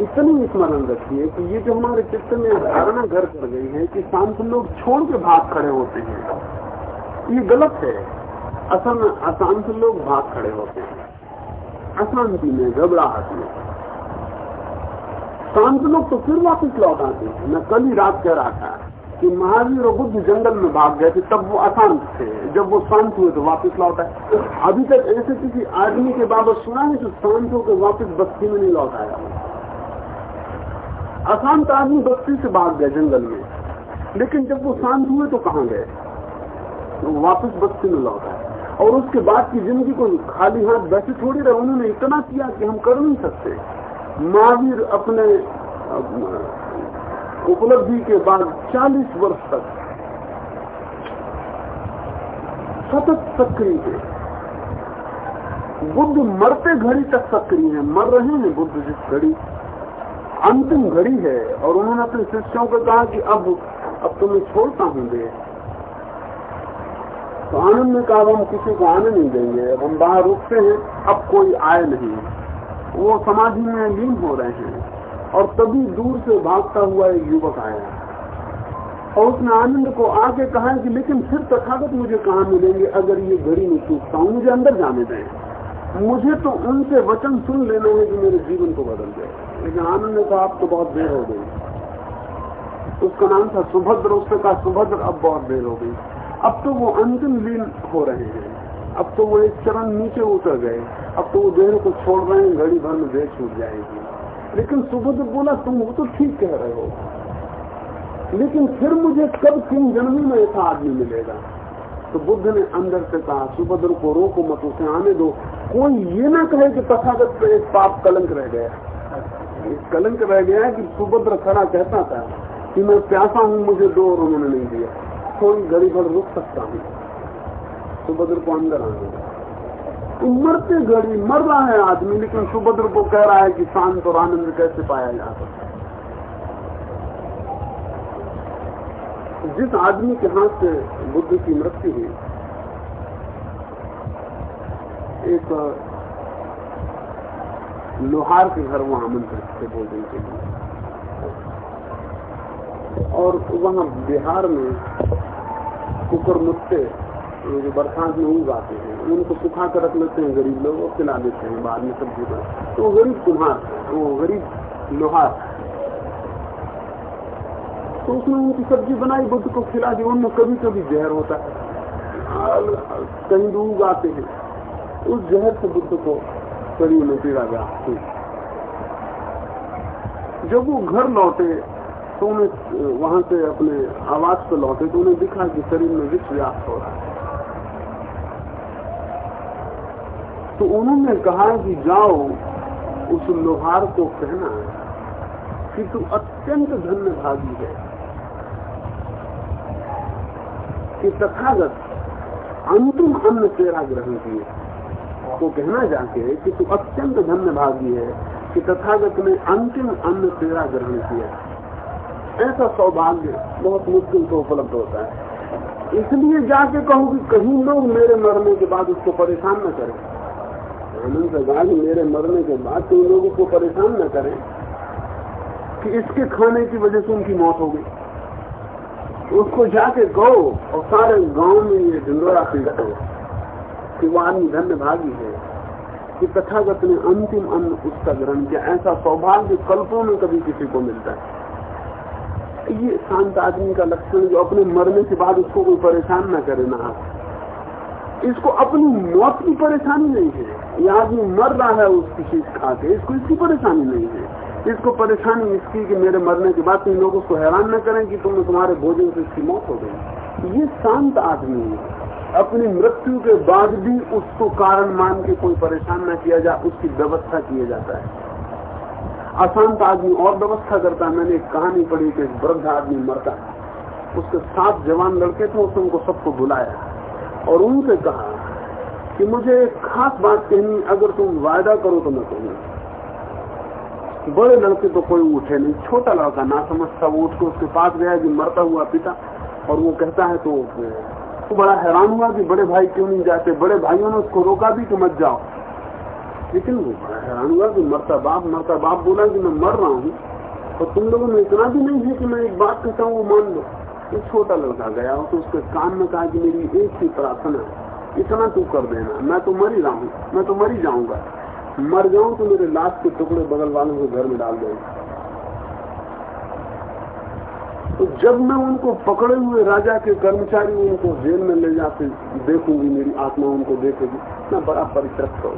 इतनी स्मरण रखिए कि ये जो हमारे चित्त में धारणा घर कर गई है कि शांत लोग छोड़ के भाग खड़े होते हैं। ये गलत है। असल में अशांत लोग भाग खड़े होते हैं। अशांति में घबराहट में। शांत लोग तो फिर वापस लौट आते हैं। मैं कल ही रात कह रहा था कि महावीर और बुद्ध जंगल में भाग गए थे, तब वो अशांत थे। जब वो शांत हुए तो वापस लौट आए। अभी तक ऐसे किसी आदमी के बाबत सुना है जो शांत होकर वापस बस्ती में नहीं लौट आया। अशांत आदमी बस्ती से भाग गए जंगल में। लेकिन जब वो शांत हुए तो कहाँ गए? तो वापस बस्ती में लौट आए। और उसके बाद की ज़िंदगी को खाली हाथ वैसे थोड़ी रहे, उन्होंने इतना किया कि हम कर नहीं सकते। महावीर अपने उपलब्धि के बाद 40 वर्ष तक सतत सक्रिय थे। बुद्ध मरते घड़ी तक सक्रिय है, मर रहे हैं बुद्ध जिस घड़ी। अंतिम घड़ी है, और उन्होंने अपने शिष्यों को कहा कि अब अब तुम्हें छोड़ता हूँ दे तो आनंद में कहा, हम किसी को आने नहीं देंगे। अब हम बाहर रुकते हैं, अब कोई आए नहीं। वो समाधि में लीन हो रहे हैं और तभी दूर से भागता हुआ एक युवक आया। और उसने आनंद को आके कहा कि, लेकिन फिर तथागत मुझे कहा मिलेंगे? अगर ये घड़ी में चूकता हूँ मुझे अंदर जाने दें। मुझे तो उनसे वचन सुन लेना है कि मेरे जीवन को बदल जाए लेकिन आनंद ने कहा अब तो बहुत देर हो गई। उसका नाम था सुभद्र। उसने कहा, सुभद्र, अब बहुत देर हो गई। अब तो वो अंतिम लीन हो रहे हैं। अब तो वो एक चरण नीचे उतर गए। अब तो वो देह को छोड़ रहे हैं, घड़ी भर में देह छूट जाएगी। लेकिन सुबुद्ध बोला, तुम वो तो ठीक कह रहे हो। लेकिन फिर मुझे कब किन जन्मी में ऐसा आदमी मिलेगा? तो बुद्ध ने अंदर से कहा सुभद्र को रोको मत, उसे आने दो। कोई ये ना कहे कि तथागत पे एक पाप कलंक रह गया एक कलंक रह गया कि सुभद्र खड़ा कहता था कि मैं प्यासा हूँ, मुझे दो और उन्होंने नहीं दिया। घड़ी भर रुक सकता हूँ। सुभद्र को अंदर आने तो मरते घड़ी मर रहा है आदमी, लेकिन सुभद्र को कह रहा है कि शांत और आनंद कैसे पाया जा सकता जिस आदमी के हाथ से बुद्ध की मृत्यु हुई, एक लोहार के घर वहाँ आमंत्रित थे भोजन के लिए। और वहाँ बिहार में कुकर मुत्ते जो बरसात में उगाते हैं, उनको सुखा कर रख लेते हैं गरीब लोग और खिला देते हैं बाद में सब्ज़ी का। तो गरीब कुम्हार, वो गरीब लोहार। तो उसने उनकी सब्ज़ी बनाई, बुद्ध को खिला दी, उनमें कभी कभी जहर होता है। कहीं भी आते हैं। उस जहर से बुद्ध को शरीर में पीड़ा गया जब वो घर लौटे तो उन्हें वहाँ से अपने आवाज़ पे लौटे तो उन्हें दिखा कि शरीर में विष व्याप्त हो रहा है। तो उन्होंने कहा कि जाओ, उस लोहार को कहना कि तू अत्यंत धन्य भागी है। कि तथागत अंतिम अन्न तेरा ग्रहण किए। तो कहना जाके कि तू अत्यंत धन्य भागी है, कि तथागत ने अंतिम अन्न तेरा ग्रहण किया। ऐसा सौभाग्य बहुत मुश्किल से उपलब्ध होता है। इसलिए जाके कहूँ कि कहीं लोग मेरे मरने के बाद उसको परेशान न करें। आनंद से कहा मेरे मरने के बाद कई लोग उसको परेशान न करें कि इसके खाने की वजह से उनकी मौत हो गई। उसको जाके कहो और सारे गाँव में ये ढिंडोरा पीड़त हो, कि वो आदमी धन्य भागी है, कि तथागत ने अंतिम अन्न उसका ग्रहण किया। ऐसा सौभाग्य कल्पों में कभी किसी को मिलता है। ये शांत आदमी का लक्षण जो अपने मरने के बाद उसको कोई परेशान ना करे ना। इसको अपनी मौत की परेशानी नहीं है। ये आदमी मर रहा है उसकी चीज़ खा के, इसको इसकी परेशानी नहीं है। इसको परेशानी इसकी कि मेरे मरने के बाद तुम लोग उसको हैरान न करें कि तुम्हें तुम्हारे भोजन से इसकी मौत हो गई। ये शांत आदमी है। अपनी मृत्यु के बाद भी उसको कारण मान के कोई परेशान न किया जाए उसकी व्यवस्था किया जाता है। अशांत आदमी और व्यवस्था करता मैंने एक कहानी पढ़ी कि वृद्ध आदमी मरता उसके सात जवान लड़के थे, उसने उनको सबको बुलाया। और उनसे कहा कि मुझे एक खास बात कहनी अगर तुम वायदा करो तो मैं कहूँगा। बड़े लड़के तो कोई उठे नहीं। छोटा लड़का ना समझता, वो उठ के उसके पास गया कि मरता हुआ पिता। और वो कहता है तो बड़ा हैरान हुआ कि बड़े भाई क्यों नहीं जाते? बड़े भाइयों ने उसको रोका भी कि मत जाओ। लेकिन वो बड़ा हैरान हुआ कि मरता बाप मरता बाप बोला कि मैं मर रहा हूँ तो तुम लोगों में इतना भी नहीं है कि मैं एक बात कहता हूँ, वो मान लो। एक छोटा लड़का गया तो उसके कान में कहा कि मेरी एक ही प्रार्थना इतना तू कर देना, मैं तो मर ही रहा हूँ, मैं तो मर ही जाऊँगा। मर जाऊँ तो मेरे लाश के टुकड़े बगल वालों के घर में डाल देंगे तो जब मैं उनको पकड़े हुए राजा के कर्मचारी उनको जेल में ले जाते, देखूँगी मेरी आत्मा उनको देखेगी, मैं बड़ा परित्यक्त हो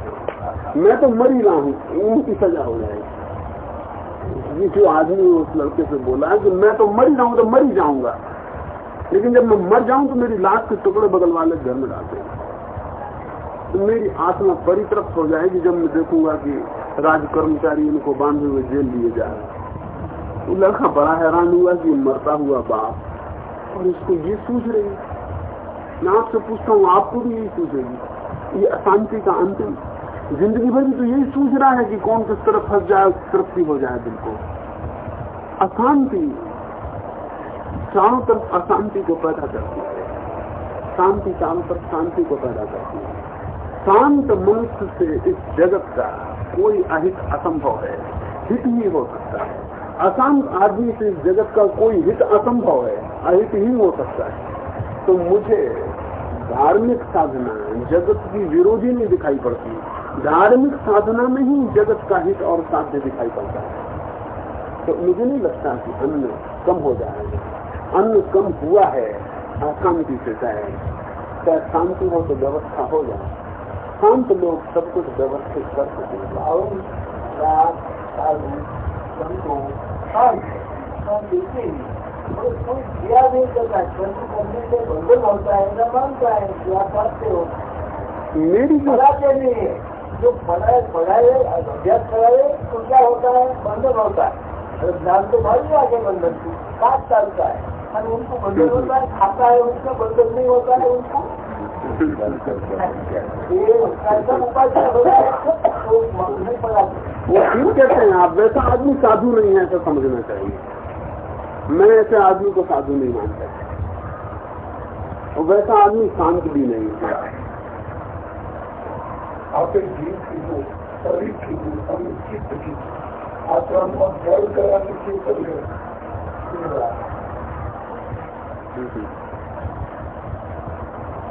मैं तो मर ही रहा हूँ उनकी सजा हो जाएगी। ये जो आदमी उस लड़के से बोला है कि मैं तो मर ही हूँ तो मर ही जाऊँगा। लेकिन जब मैं मर जाऊँ तो मेरी लाश के टुकड़े बगल वाले घर में डाल देंगे। तो मेरी आत्मा परितृप्त हो जाएगी जब मैं देखूँगा कि राज कर्मचारी इनको बांधे हुए जेल लिए जा रहे लड़का बड़ा हैरान हुआ कि मरता हुआ बाप। और इसको ये सूझ रही मैं आपसे पूछता हूँ, आपको भी यही सूझेगी ये अशांति का अंतिम ज़िंदगी भर तो यही सूझ रहा है कि कौन किस तरफ़ फंस जाए तृप्ति हो जाए दिल को। अशांति चारों तरफ़ अशांति को पैदा करती है। शांति चारों तरफ़ शांति को पैदा करती है। शांत मनुष्य से इस जगत का कोई अहित असंभव है, हित ही हो सकता। है अशांत आदमी से जगत का कोई हित असंभव है अहित ही हो सकता है। तो मुझे धार्मिक साधना जगत की विरोधी नहीं दिखाई पड़ती। धार्मिक साधना में ही जगत का हित और साध्य दिखाई पड़ता है। तो मुझे नहीं लगता कि अन्न कम हो जाएगा अन्न कम हुआ है, अशांति से शायद चाहे शांति हो तो व्यवस्था हो जाए। शांत लोग सब कुछ व्यवस्थित कर सके। कोई क्रिया नहीं करता कर्म करने से बंधन होता है ऐसा मानता है कि आप करते हो मेरी जो पढ़ाते नहीं है जो पढ़ाए पढ़ाए अभ्यास कराए तो क्या होता है बंधन होता है अगर ज्ञान तो भाई आगे बंधन की सात साल का है उनको बंधन होता है खाता है उनका बंधन नहीं होता है उनको वो क्यों कहते हैं? आप वैसा आदमी साधु नहीं है ऐसा समझना चाहिए। मैं ऐसे आदमी को साधु नहीं मानता। और वैसा आदमी शांत भी नहीं है। आपके जीव की जो शरीर की जो अनुचित की आचरण को जड़ कराने की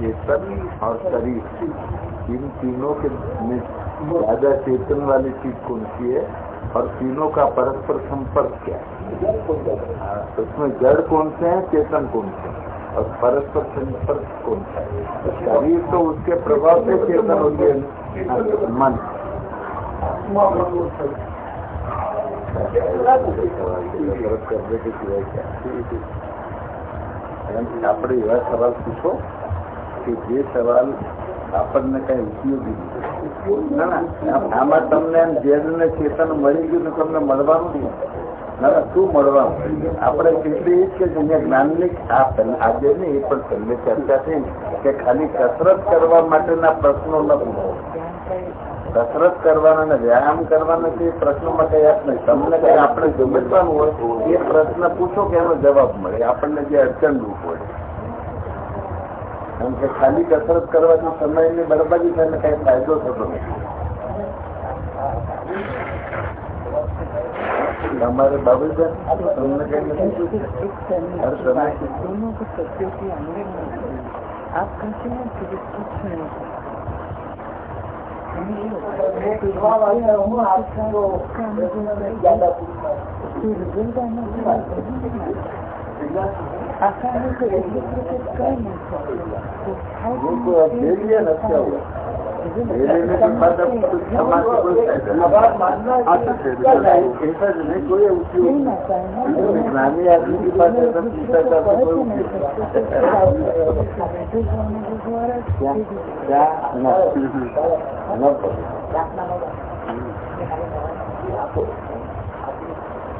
चेतन और शरीर इन तीनों के में ज्यादा चेतन वाली चीज कौन सी है और तीनों का परस्पर संपर्क क्या है हाँ, तो उसमें जड़ कौन से हैं चेतन कौन से हैं और परस्पर संपर्क कौन सा है तो शरीर तो उसके प्रभाव से चेतन होती है हाँ, मन આત્મા મનવું થયું તરફ કરવે કે સિવાય क्या એમ આપણે એવા સવાલ પૂછો કે જે સવાલ આપણને કઈ ઉપયોગી આમાં તમને જેલ ને ચેતન મળી ગયું ને તમને મળવાનું નહીં. ના શું મળવાનું? આપણે કેટલી જ કે જેને જ્ઞાનની આજે નહીં, એ પણ તમને ચર્ચા થઈ કે ખાલી કસરત કરવા માટેના પ્રશ્નો ન પૂછો કસરત કરવાના ને વ્યાયામ કરવાના છે એ કઈ યાદ નહીં. તમને કઈ આપણે સમજવાનું હોય, એ પ્રશ્ન પૂછો કે એનો જવાબ મળે. આપણને જે અડચણરૂપ હોય. કેમ કે ખાલી કસરત કરવાથી સમયની બરબાદી થઈને કઈ ફાયદો થતો નથી हमारे बाबूजान तुमने कहीं नहीं पूछा हर समय दोनों को सत्यों के अंदर आप कहते हैं कि ये कुछ नहीं हमें ये होता है कि उसका अनुभव है, उसकी रिज़ल्ट आना चाहिए ऐसा है कि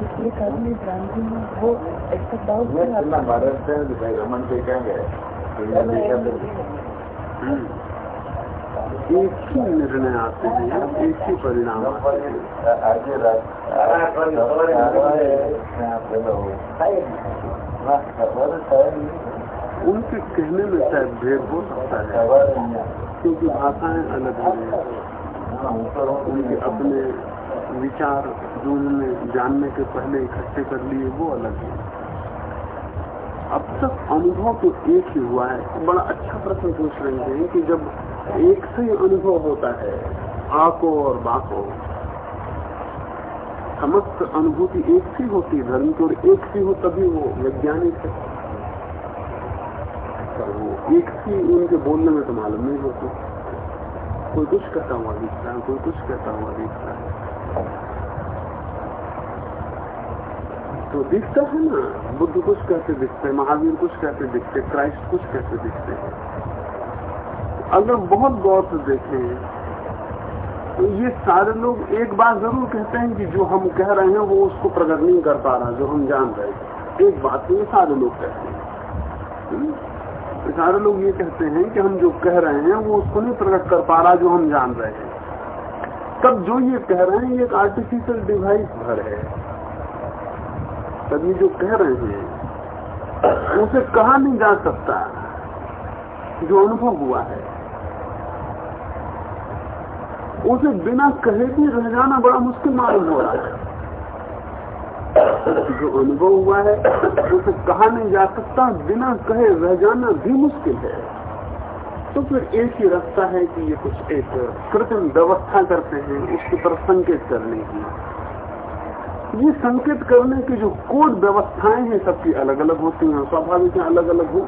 एक है है है आदमी के पास ऐसा एक चिंता दूसरे को का कह कोई तो नहीं उपयोग सकते तो क्या होगा? बैठे जाने के द्वारा क्या ठीक है। क्या न न एक आदमी भ्रांति में वो मैं नहीं सुना भारत से दिखाई रमन के क्या गए एक ही निर्णय आते हैं एक ही परिणाम आते हैं आगे उनके कहने में शायद भेद हो सकता है क्योंकि भाषाएँ अलग हैं उनके अपने विचार जो उन्होंने जानने के पहले इकट्ठे कर लिए, वो अलग है। अब तक अनुभव तो एक ही हुआ है। बड़ा अच्छा प्रश्न पूछ रहे हैं कि जब एक से ही अनुभव होता है आको और बाको समस्त अनुभूति एक सी होती धर्म की और एक सी हो तभी वो वैज्ञानिक है। वो एक सी उनके बोलने में तो मालूम नहीं होती। कोई कुछ कहता हुआ दिखता है, कोई कुछ कहता हुआ दिखता है। तो दिखता है ना, बुद्ध कुछ कैसे दिखते हैं, महावीर कुछ कैसे दिखते क्राइस्ट कुछ कैसे दिखते हैं। अगर बहुत गौर से देखें तो ये सारे लोग एक बात ज़रूर कहते हैं कि जो हम कह रहे हैं वो उसको प्रकट नहीं कर पा रहा, जो हम जान रहे हैं। एक बात तो ये सारे लोग कहते हैं। हम्म? सारे लोग ये कहते हैं कि हम जो कह रहे हैं वो उसको नहीं प्रकट कर पा रहा जो हम जान रहे हैं। तब जो ये कह रहे हैं, ये एक आर्टिफिशियल डिवाइस भर है। तब ये जो कह रहे हैं उसे कहा नहीं जा सकता जो अनुभव हुआ है। उसे बिना कहे भी रह जाना बड़ा मुश्किल मालूम हो रहा है। जो अनुभव हुआ है, उसे कहा नहीं जा सकता, बिना कहे रह जाना भी मुश्किल है। तो फिर एक ही रास्ता है कि ये कुछ एक कृत्रिम व्यवस्था करते हैं उसकी तरफ़ संकेत करने की। ये संकेत करने की जो कोड व्यवस्थाएँ हैं, सबकी अलग अलग होती हैं, स्वाभाविक है अलग अलग हो।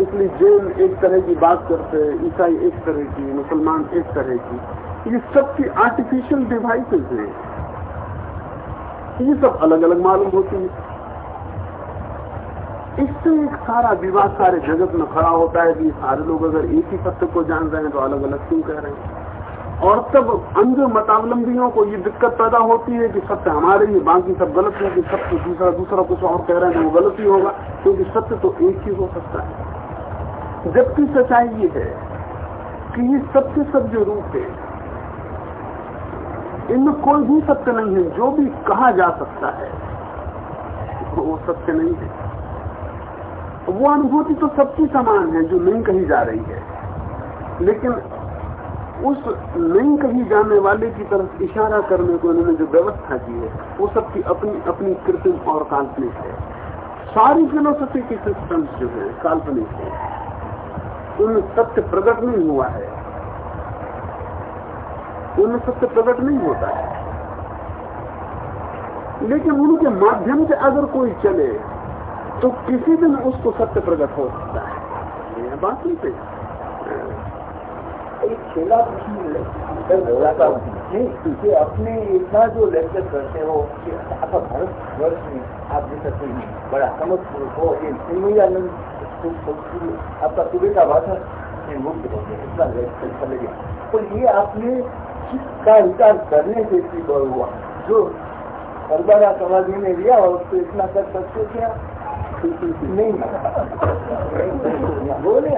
इसलिए जैन एक तरह की बात करते हैं, ईसाई एक तरह की, मुसलमान एक तरह की। ये सबकी आर्टिफिशियल डिवाइसेस हैं। ये सब अलग अलग मालूम होती है। इससे एक सारा विवाद सारे जगत में खड़ा होता है कि सारे लोग अगर एक ही सत्य को जान रहे हैं तो अलग अलग क्यों कह रहे हैं? और तब अंध मतावलंबियों को ये दिक्कत पैदा होती है कि सत्य हमारे ही बाकी सब गलत है कि सत्य दूसरा दूसरा कुछ और कह रहे हैं तो वो गलत ही होगा, क्योंकि सत्य तो एक ही हो सकता है। जबकि सच्चाई ये है कि ये सत्य सब जो रूप है, इनमें कोई भी सत्य नहीं है, जो भी कहा जा सकता है, वो सत्य नहीं है। वो अनुभूति तो सबकी समान है, जो नहीं कही जा रही है। लेकिन उस नहीं कही जाने वाले की तरफ़ इशारा करने को इन्होंने जो व्यवस्था की है, वो सबकी अपनी अपनी कृत्रिम और काल्पनिक है। सारी फिलोसफी की सिस्टम जो है, काल्पनिक है। उनमें सत्य प्रकट नहीं हुआ है। उनमें सत्य प्रकट नहीं होता है। लेकिन उनके माध्यम से अगर कोई चले तो किसी दिन उसको सत्य प्रकट हो सकता है। बात नहीं पे प्रश्न अपने इतना जो लेक्चर करते हो कि आपका भारत वर्ष में आप जैसा कोई बड़ा समझ हो, ये सिंह आपका सुबह का भाषण मुक्त हो गया, इतना लेक्चर चले गया। तो ये आपने किसका विचार करने से इतनी हुआ। जो सरबारा समाधि ने लिया और उसको इतना कर सकते क्या? નહીં બોલે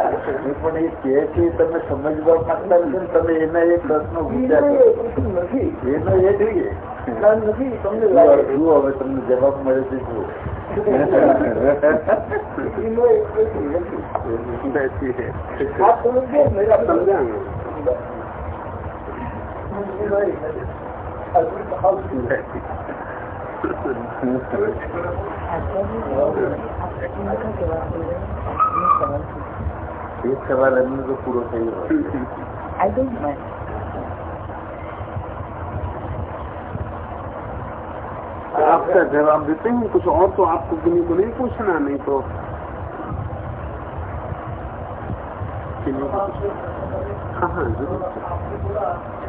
પણ એ કે છે તમે સમજવા માંગતા છો તમે એના એક પ્રશ્ન નથી એનો એ જોઈએ નથી તમને જુઓ હવે તમને જવાબ મળે છે જુઓ એનો એક પ્રશ્ન નથી बैठी है आप समझ गए मेरा समझाएंगे बैठी એક સવાલ એમનો તો પૂરો થયો આઈ ડોન્ટ માઇન્ડ आपका जवाब देते हैं कुछ और तो आपको किन्हीं को नहीं पूछना नहीं तो हाँ हाँ जरूर हम्म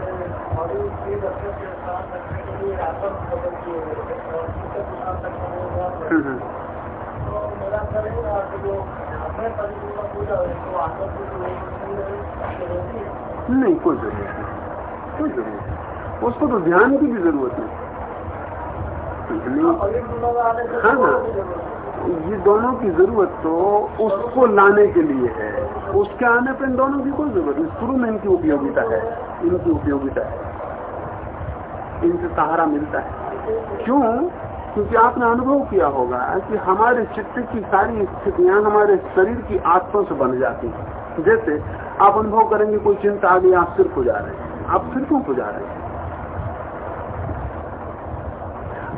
नहीं कोई ज़रूरत नहीं। कोई ज़रूरत नहीं। उसको तो ध्यान की भी ज़रूरत नहीं हाँ हाँ। ये दोनों की ज़रूरत तो उसको लाने के लिए है। उसके आने पर इन दोनों की कोई ज़रूरत नहीं। शुरू में इनकी उपयोगिता है। इनकी उपयोगिता है। इनसे सहारा मिलता है। क्यों? क्योंकि आपने अनुभव किया होगा कि हमारे चित्त की सारी स्थितियाँ हमारे शरीर की आत्मा से बन जाती हैं। जैसे आप अनुभव करेंगे, कोई चिंता आ गई, आप सिर को जा रहे हैं। आप सिर क्यों को जा रहे हैं?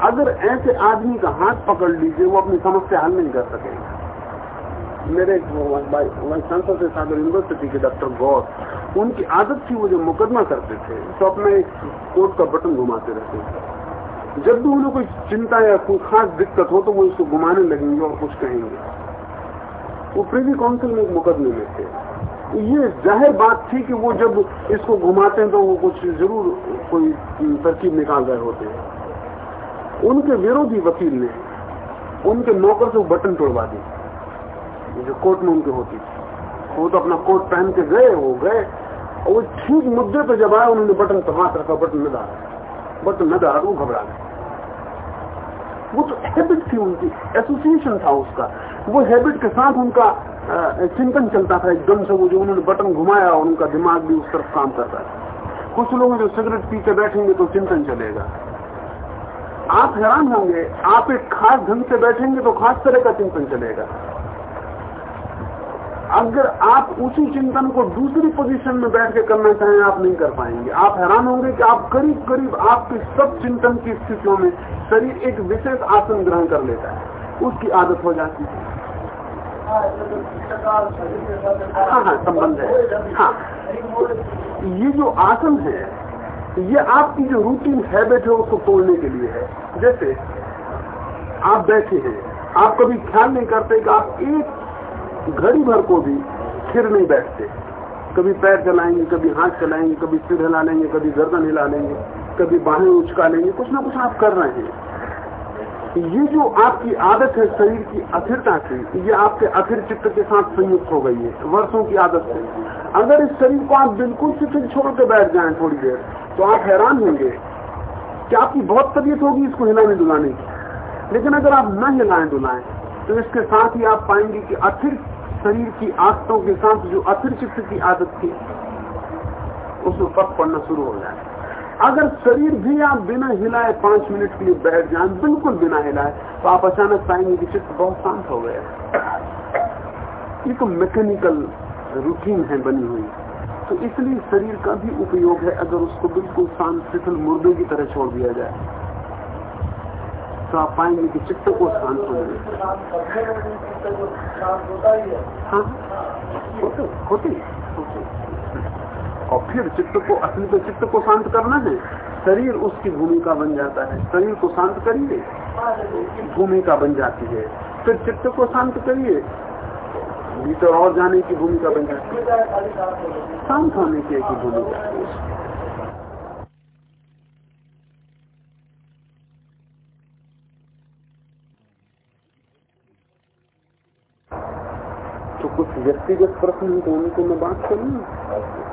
अगर ऐसे आदमी का हाथ पकड़ लीजिए, वो अपनी समस्या हल नहीं कर सकेगा। मेरे चांसलर थे सागर यूनिवर्सिटी के डॉक्टर गौर उनकी आदत थी, वो जो मुकदमा करते थे तो अपने कोट का बटन घुमाते रहते थे। जब भी उन्हें कोई चिंता या कोई खास दिक्कत हो तो वो इसको घुमाने लगेंगे और कुछ कहेंगे। वो प्रिवी काउंसिल में मुकदमे में थे। ये ज़ाहिर बात थी कि वो जब इसको घुमाते हैं तो वो कुछ ज़रूर कोई तरकीब निकाल रहे होते हैं। उनके विरोधी वकील ने उनके नौकर से बटन तोड़वा दी जो कोर्ट में उनके होती वो तो अपना कोट पहन के गए, वो गए, और वो ठीक मुद्दे पे जब आए, उन्होंने बटन हाथ रखा, बटन न डाला। बटन न डाला, वो घबरा गए। वो तो हैबिट थी उनकी एसोसिएशन था उसका। वो हैबिट के साथ उनका चिंतन चलता था, एकदम से वो जो उन्होंने बटन घुमाया और उनका दिमाग भी उस तरफ़ काम करता था। कुछ लोग जो सिगरेट पी के बैठेंगे तो चिंतन चलेगा। आप हैरान होंगे। आप एक खास ढंग से बैठेंगे तो खास तरह का चिंतन चलेगा। अगर आप उसी चिंतन को दूसरी पोजीशन में बैठ के करना चाहें, आप नहीं कर पाएँगे। आप हैरान होंगे कि आप करीब करीब आपके सब चिंतन की स्थितियों में शरीर एक विशेष आसन ग्रहण कर लेता है। उसकी आदत हो जाती है। हाँ हाँ संबंध है। हाँ। ये जो आसन है ये आपकी जो रूटीन हैबिट है उसको तोड़ने के लिए है। जैसे, आप बैठे हैं, आप कभी ख्याल नहीं करते कि आप एक घड़ी भर को भी फिर नहीं बैठते। कभी पैर चलाएँगे, कभी हाथ चलाएँगे, कभी सिर हिला लेंगे कभी गर्दन हिला लेंगे, कभी बाहें उचका लेंगे, कुछ ना कुछ आप कर रहे हैं। ये जो आपकी आदत है शरीर की अस्थिरता की ये आपके अथिर चित्त के साथ संयुक्त हो गई है, वर्षों की आदत से। अगर इस शरीर को आप बिल्कुल शिथिल छोड़ के बैठ जाएँ थोड़ी देर तो आप हैरान होंगे कि आपकी बहुत तबीयत होगी इसको हिलाने डुलाने की। लेकिन अगर आप न हिलाएँ डुलाएँ तो इसके साथ ही आप पाएँगे कि अथिर शरीर की आदतों के साथ जो अथिर चित्त की आदत थी उसमें फ़र्क पड़ना शुरू हो जाए अगर शरीर भी आप बिना हिलाए पाँच मिनट के लिए बैठ जाए, बिल्कुल बिना हिलाए तो आप अचानक पाएँगे कि चित्त बहुत शांत हो गया। ये तो मैकेनिकल रूटीन है बनी हुई। तो इसलिए शरीर का भी उपयोग है अगर उसको बिल्कुल शांत, शिथिल मुर्दे की तरह छोड़ दिया जाए। तो आप पाएँगे कि चित्त को शांत हो हाँ होते होते। और फिर चित्त को असली तो चित्त को शांत करना है। शरीर उसकी भूमिका बन जाता है। शरीर को शांत करिए, भूमिका बन जाती है। फिर चित्त को शांत करिए, भीतर और जाने की भूमिका बन जाती है। शांत होने की एक भूमिका तो कुछ व्यक्तिगत प्रश्न है तो उनको मैं बात करूँ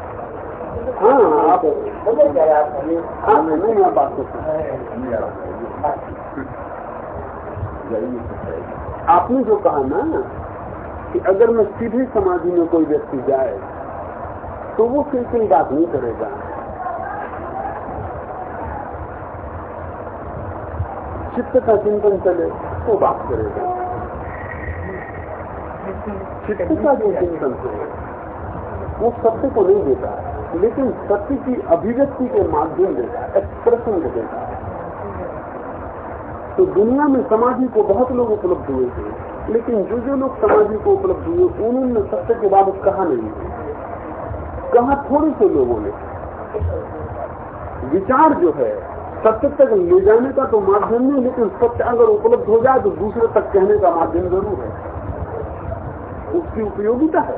हाँ। हाँ आपने जो कहा ना कि अगर मैं सीधे समाधि में कोई व्यक्ति जाए तो वो कोई बात नहीं करेगा। चित्त का चिंतन चले तो बात करेगा। चित्त का जो चिंतन है, वो सत्य को नहीं देता। लेकिन सत्य की अभिव्यक्ति के माध्यम देता है एक्सप्रेशन को देता है। तो दुनिया में समाधि को बहुत लोग उपलब्ध हुए थे, लेकिन जो जो लोग समाधि को उपलब्ध हुए, उन्होंने सत्य के बाबत कहा नहीं। कहा थोड़े से लोगों ने। विचार जो है, सत्य तक ले जाने का तो माध्यम नहीं, लेकिन सत्य अगर उपलब्ध हो जाए तो दूसरे तक कहने का माध्यम ज़रूर है। उसकी उपयोगिता है।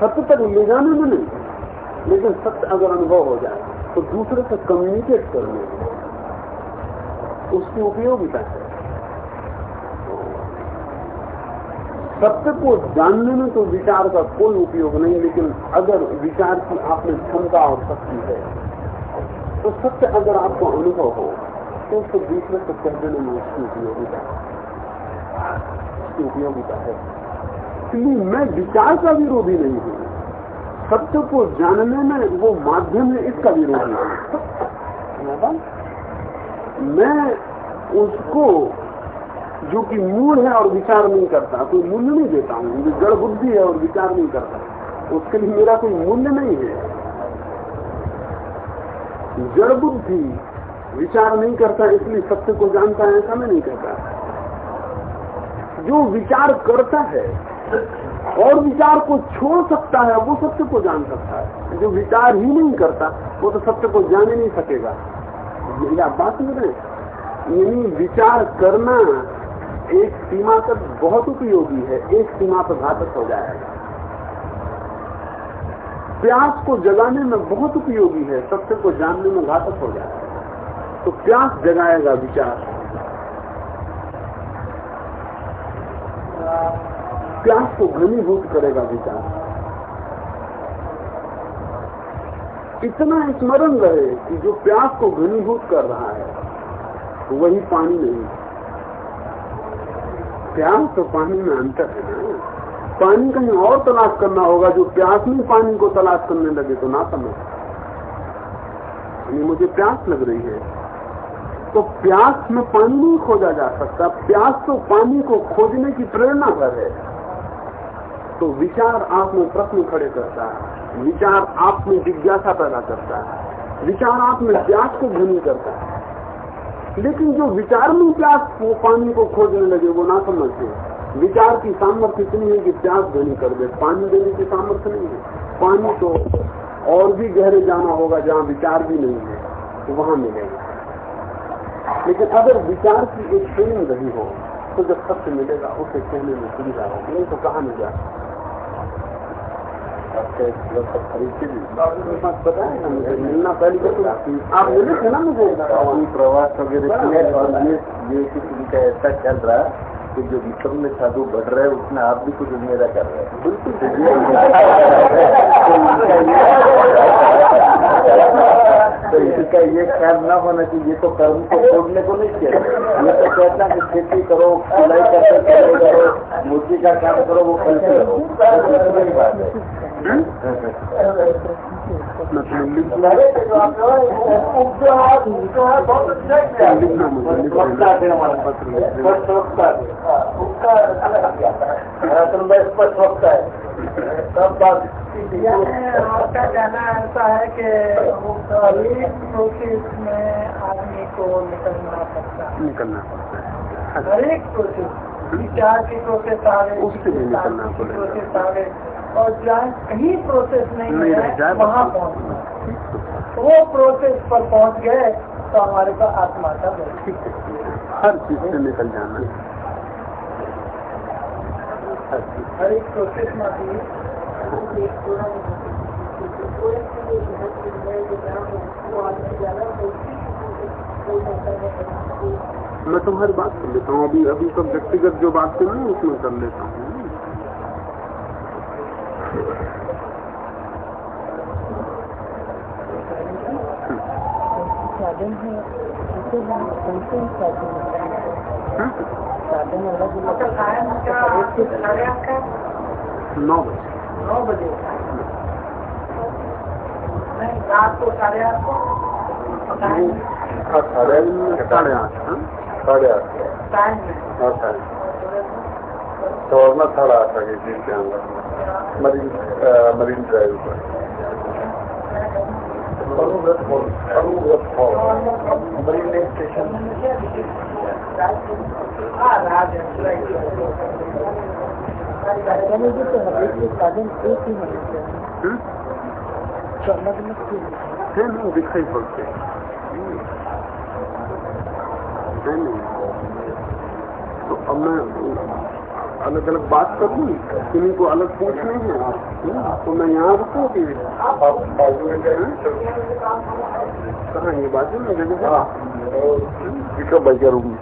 सत्य तक ले जाने में नहीं। लेकिन सत्य अगर अनुभव हो जाए तो दूसरे से कम्युनिकेट करने उसकी उपयोगिता है? सत्य को जानने में तो विचार का कोई उपयोग नहीं, लेकिन अगर विचार की आप में क्षमता और शक्ति है तो सत्य अगर आपको अनुभव हो तो उसको दूसरे को कह देने में उसकी उपयोगिता उसकी उपयोगिता है। इसलिए मैं विचार का विरोधी नहीं हूँ। सत्य को जानने में वो माध्यम है, इसका विरोधी हूँ मैं उसको, जो कि मूल है और विचार नहीं करता, कोई मूल्य नहीं देता हूँ जो जड़ बुद्धि है और विचार नहीं करता। उसके लिए मेरा कोई मूल्य नहीं है। जड़ बुद्धि विचार नहीं करता, इसलिए सत्य को जानता है, ऐसा मैं नहीं कहता जो विचार करता है और विचार को छोड़ सकता है, वो सत्य को जान सकता है। जो विचार ही नहीं करता, वो तो सत्य को जान ही नहीं सकेगा। ये आप बात समझ रहे यानी विचार करना एक सीमा तक बहुत उपयोगी है, एक सीमा पर घातक हो जाएगा। प्यास को जगाने में बहुत उपयोगी है सत्य को जानने में घातक हो जाएगा। तो प्यास जगाएगा विचार। प्यास को घनीभूत करेगा विचार इतना स्मरण रहे कि जो प्यास को घनीभूत कर रहा है, वही पानी नहीं प्यास तो पानी में अंतर है पानी कहीं और तलाश करना होगा, जो प्यास में पानी को तलाश करने लगे तो ना समझ। मुझे प्यास लग रही है। तो प्यास में पानी नहीं खोजा जा सकता। प्यास तो पानी को खोजने की प्रेरणा पर है। तो विचार आप में प्रश्न खड़े करता है। विचार आप में जिज्ञासा पैदा करता है। विचार आप में प्यास को घनी करता है। लेकिन जो विचार में प्यास वो पानी को खोजने लगे, वो ना समझते। विचार की सामर्थ्य इतनी है कि प्यास घनी कर दे। पानी देने की सामर्थ्य नहीं है। पानी तो और भी गहरे जाना होगा, जहाँ विचार भी नहीं है तो वहाँ मिलेगा। लेकिन अगर विचार की एक फीलिंग रही हो तो जब सत्य मिलेगा उसे कहने में सुविधा होगी नहीं तो कहा नहीं जा बताया मुझे। मिलना पहले तो आप मिले थे ना मुझे? प्रवास वगैरह ये ये किसी का ऐसा चल रहा कि जो विश्व में साधु बढ़ रहे हैं उसमें आप भी कुछ उम्मीदा कर रहे हैं। तो इसी का ये ख्याल न होना चाहिए, ये तो कर्म को छोड़ने को नहीं किया ये तो कहता कि खेती करो, सिलाई करो, मूर्ति का काम करो, वो कल करो। बात है स्पष्ट वक्ता है सब बात आपका कहना ऐसा है कि एक प्रोसेस में आदमी को निकलना पड़ता है। निकलना पड़ता है हर एक प्रोसेस विचार की प्रोसेस आ गई उससे भी निकलना पड़ेगा। और जहाँ कहीं प्रोसेस नहीं है वहाँ पहुँचना वो प्रोसेस पर पहुँच गए तो हमारे पास आत्मा का हर चीज़ से निकल जाना। हर एक प्रोसेस में मैं तुम्हारी बात कर लेता हूँ। अभी अभी सब व्यक्तिगत जो बात करनी है उसमें कर लेता हूँ। साधन है साधन? अलग नौ बजे। नौ बजे रात को साढ़े आठ। को साढ़े आठ? साढ़े आठ। टाइम हाँ साढ़े तो और ना साढ़े आठ जी के अंदर। मरीन मरीन ड्राइव पर। हाँ है ही है दिखाई है तो अब मैं अलग अलग बात कर लूँ किन्हीं को अलग पूछने है? तो मैं यहाँ रुकूँ कि आप बाजू में जाइए ये बाजू में जगह है? हाँ। विक्रम भाई का रूम?